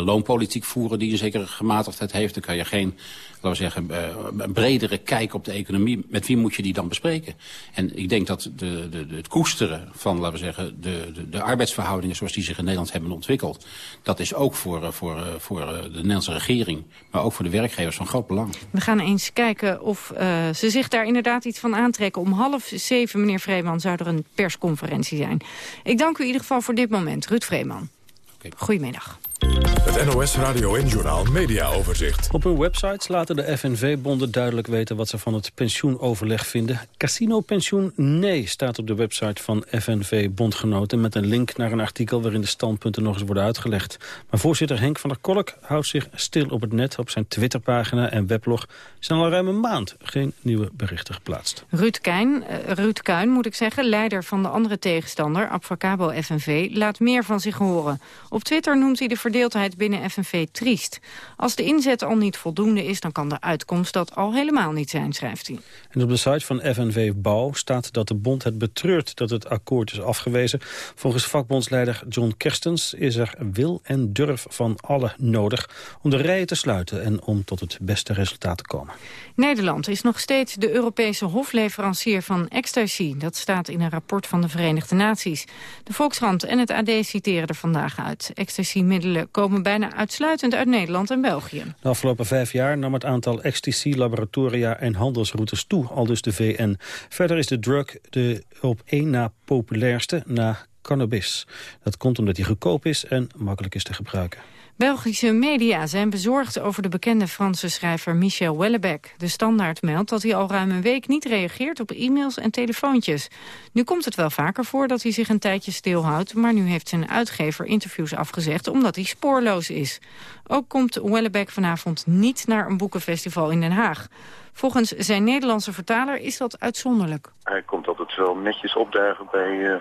loonpolitiek voeren die een zekere gematigdheid heeft. Dan kan je geen, laten we zeggen, uh, een bredere kijk op de economie. Met wie moet je die dan bespreken? En ik denk dat de, de, de, het koesteren van, laten we zeggen, de, de, de arbeidsverhoudingen zoals die zich in Nederland hebben ontwikkeld. Dat is ook voor, voor, voor de Nederlandse regering, maar ook voor de werkgevers van groot belang. We gaan eens kijken of uh, ze zich daar inderdaad iets van aantrekken. Om half zeven, meneer Vreeman, zou er een persconferentie zijn. Ik dank u in ieder geval voor dit moment. Ruud Vreeman. Okay. Goedemiddag. Het NOS Radio en Journal Media Overzicht. Op hun websites laten de FNV-bonden duidelijk weten wat ze van het pensioenoverleg vinden. Casino-pensioen? Nee, staat op de website van FNV-bondgenoten... met een link naar een artikel waarin de standpunten nog eens worden uitgelegd. Maar voorzitter Henk van der Kolk houdt zich stil op het net. Op zijn Twitterpagina en weblog zijn al ruim een maand geen nieuwe berichten geplaatst. Ruud Kuin, uh, Ruud Kuin, moet ik zeggen, leider van de andere tegenstander... Abfacabo FNV, laat meer van zich horen. Op Twitter noemt hij de verdeeldheid binnen FNV triest. Als de inzet al niet voldoende is, dan kan de uitkomst dat al helemaal niet zijn, schrijft hij. En op de site van FNV Bouw staat dat de bond het betreurt dat het akkoord is afgewezen. Volgens vakbondsleider John Kerstens is er wil en durf van allen nodig om de rijen te sluiten en om tot het beste resultaat te komen. Nederland is nog steeds de Europese hofleverancier van ecstasy. Dat staat in een rapport van de Verenigde Naties. De Volkskrant en het AD citeren er vandaag uit. Ecstasy-middelen komen bijna uitsluitend uit Nederland en België. De afgelopen vijf jaar nam het aantal ecstasy-laboratoria en handelsroutes toe, al dus de VN. Verder is de drug de op één na populairste na cannabis. Dat komt omdat hij goedkoop is en makkelijk is te gebruiken. Belgische media zijn bezorgd over de bekende Franse schrijver Michel Wellebec. De Standaard meldt dat hij al ruim een week niet reageert op e-mails en telefoontjes. Nu komt het wel vaker voor dat hij zich een tijdje stilhoudt... maar nu heeft zijn uitgever interviews afgezegd omdat hij spoorloos is. Ook komt Wellebec vanavond niet naar een boekenfestival in Den Haag. Volgens zijn Nederlandse vertaler is dat uitzonderlijk. Hij komt altijd wel netjes opdagen bij, uh,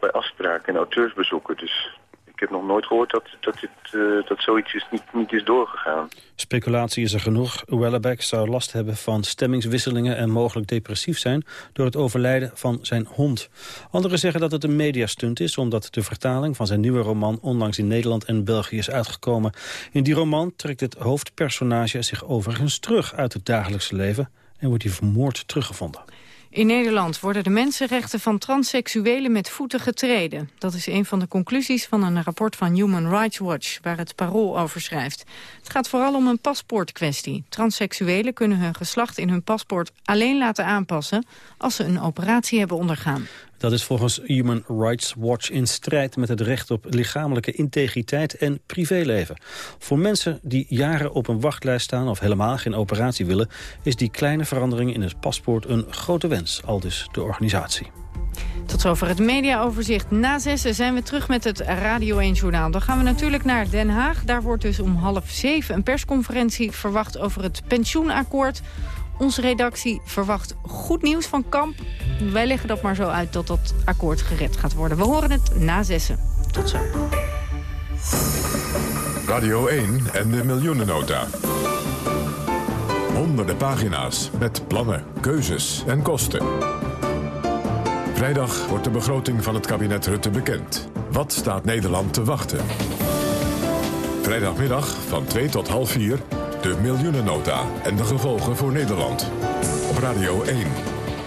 bij afspraken en auteursbezoeken. Dus heb nog nooit gehoord dat, dat, uh, dat zoiets is niet, niet is doorgegaan. Speculatie is er genoeg. Wellebeck zou last hebben van stemmingswisselingen en mogelijk depressief zijn door het overlijden van zijn hond. Anderen zeggen dat het een mediastunt is omdat de vertaling van zijn nieuwe roman onlangs in Nederland en België is uitgekomen. In die roman trekt het hoofdpersonage zich overigens terug uit het dagelijkse leven en wordt hij vermoord teruggevonden. In Nederland worden de mensenrechten van transseksuelen met voeten getreden. Dat is een van de conclusies van een rapport van Human Rights Watch, waar het parool over schrijft. Het gaat vooral om een paspoortkwestie. Transseksuelen kunnen hun geslacht in hun paspoort alleen laten aanpassen als ze een operatie hebben ondergaan. Dat is volgens Human Rights Watch in strijd met het recht op lichamelijke integriteit en privéleven. Voor mensen die jaren op een wachtlijst staan of helemaal geen operatie willen, is die kleine verandering in het paspoort een grote wens, al dus de organisatie. Tot zover het mediaoverzicht. Na zessen zijn we terug met het Radio 1-journaal. Dan gaan we natuurlijk naar Den Haag. Daar wordt dus om half zeven een persconferentie verwacht over het pensioenakkoord. Onze redactie verwacht goed nieuws van Kamp. Wij leggen dat maar zo uit dat dat akkoord gered gaat worden. We horen het na zessen. Tot zo. Radio 1 en de miljoenennota. Honderden pagina's met plannen, keuzes en kosten. Vrijdag wordt de begroting van het kabinet Rutte bekend. Wat staat Nederland te wachten? Vrijdagmiddag van 2 tot half 4 de miljoenennota en de gevolgen voor Nederland. Op Radio 1.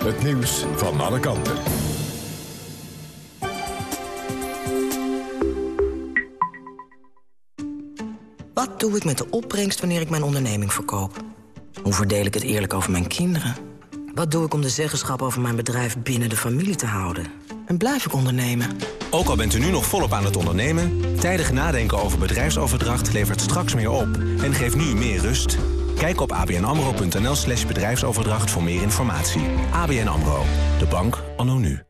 Het nieuws van alle kanten. Wat doe ik met de opbrengst wanneer ik mijn onderneming verkoop? Hoe verdeel ik het eerlijk over mijn kinderen? Wat doe ik om de zeggenschap over mijn bedrijf binnen de familie te houden? En blijf ik ondernemen? Ook al bent u nu nog volop aan het ondernemen... tijdig nadenken over bedrijfsoverdracht levert straks meer op... en geeft nu meer rust. Kijk op abnamro.nl slash bedrijfsoverdracht voor meer informatie. ABN AMRO, de bank anno nu.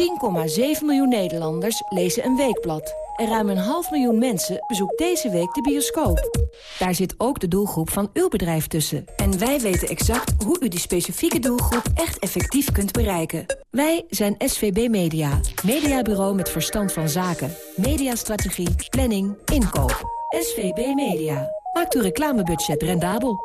10,7 miljoen Nederlanders lezen een weekblad. En ruim een half miljoen mensen bezoekt deze week de bioscoop. Daar zit ook de doelgroep van uw bedrijf tussen. En wij weten exact hoe u die specifieke doelgroep echt effectief kunt bereiken. Wij zijn SVB Media. Mediabureau met verstand van zaken. Mediastrategie, planning, inkoop. SVB Media. Maakt uw reclamebudget rendabel.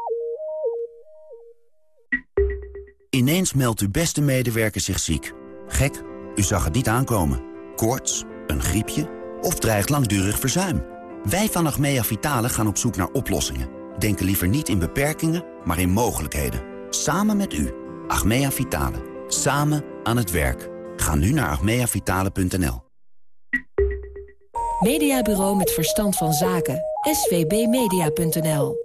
Ineens meldt uw beste medewerker zich ziek. Gek, u zag het niet aankomen. Koorts, een griepje of dreigt langdurig verzuim. Wij van Achmea Vitale gaan op zoek naar oplossingen. Denken liever niet in beperkingen, maar in mogelijkheden. Samen met u. Achmea Vitale. Samen aan het werk. Ga nu naar achmeavitale.nl. Mediabureau met verstand van zaken. svbmedia.nl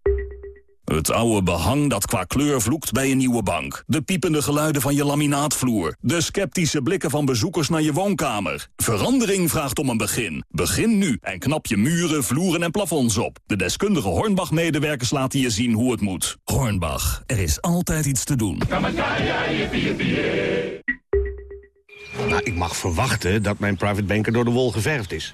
Het oude behang dat qua kleur vloekt bij een nieuwe bank. De piepende geluiden van je laminaatvloer. De sceptische blikken van bezoekers naar je woonkamer. Verandering vraagt om een begin. Begin nu en knap je muren, vloeren en plafonds op. De deskundige Hornbach-medewerkers laten je zien hoe het moet. Hornbach, er is altijd iets te doen. Nou, ik mag verwachten dat mijn private banker door de wol geverfd is.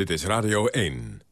Dit is Radio 1.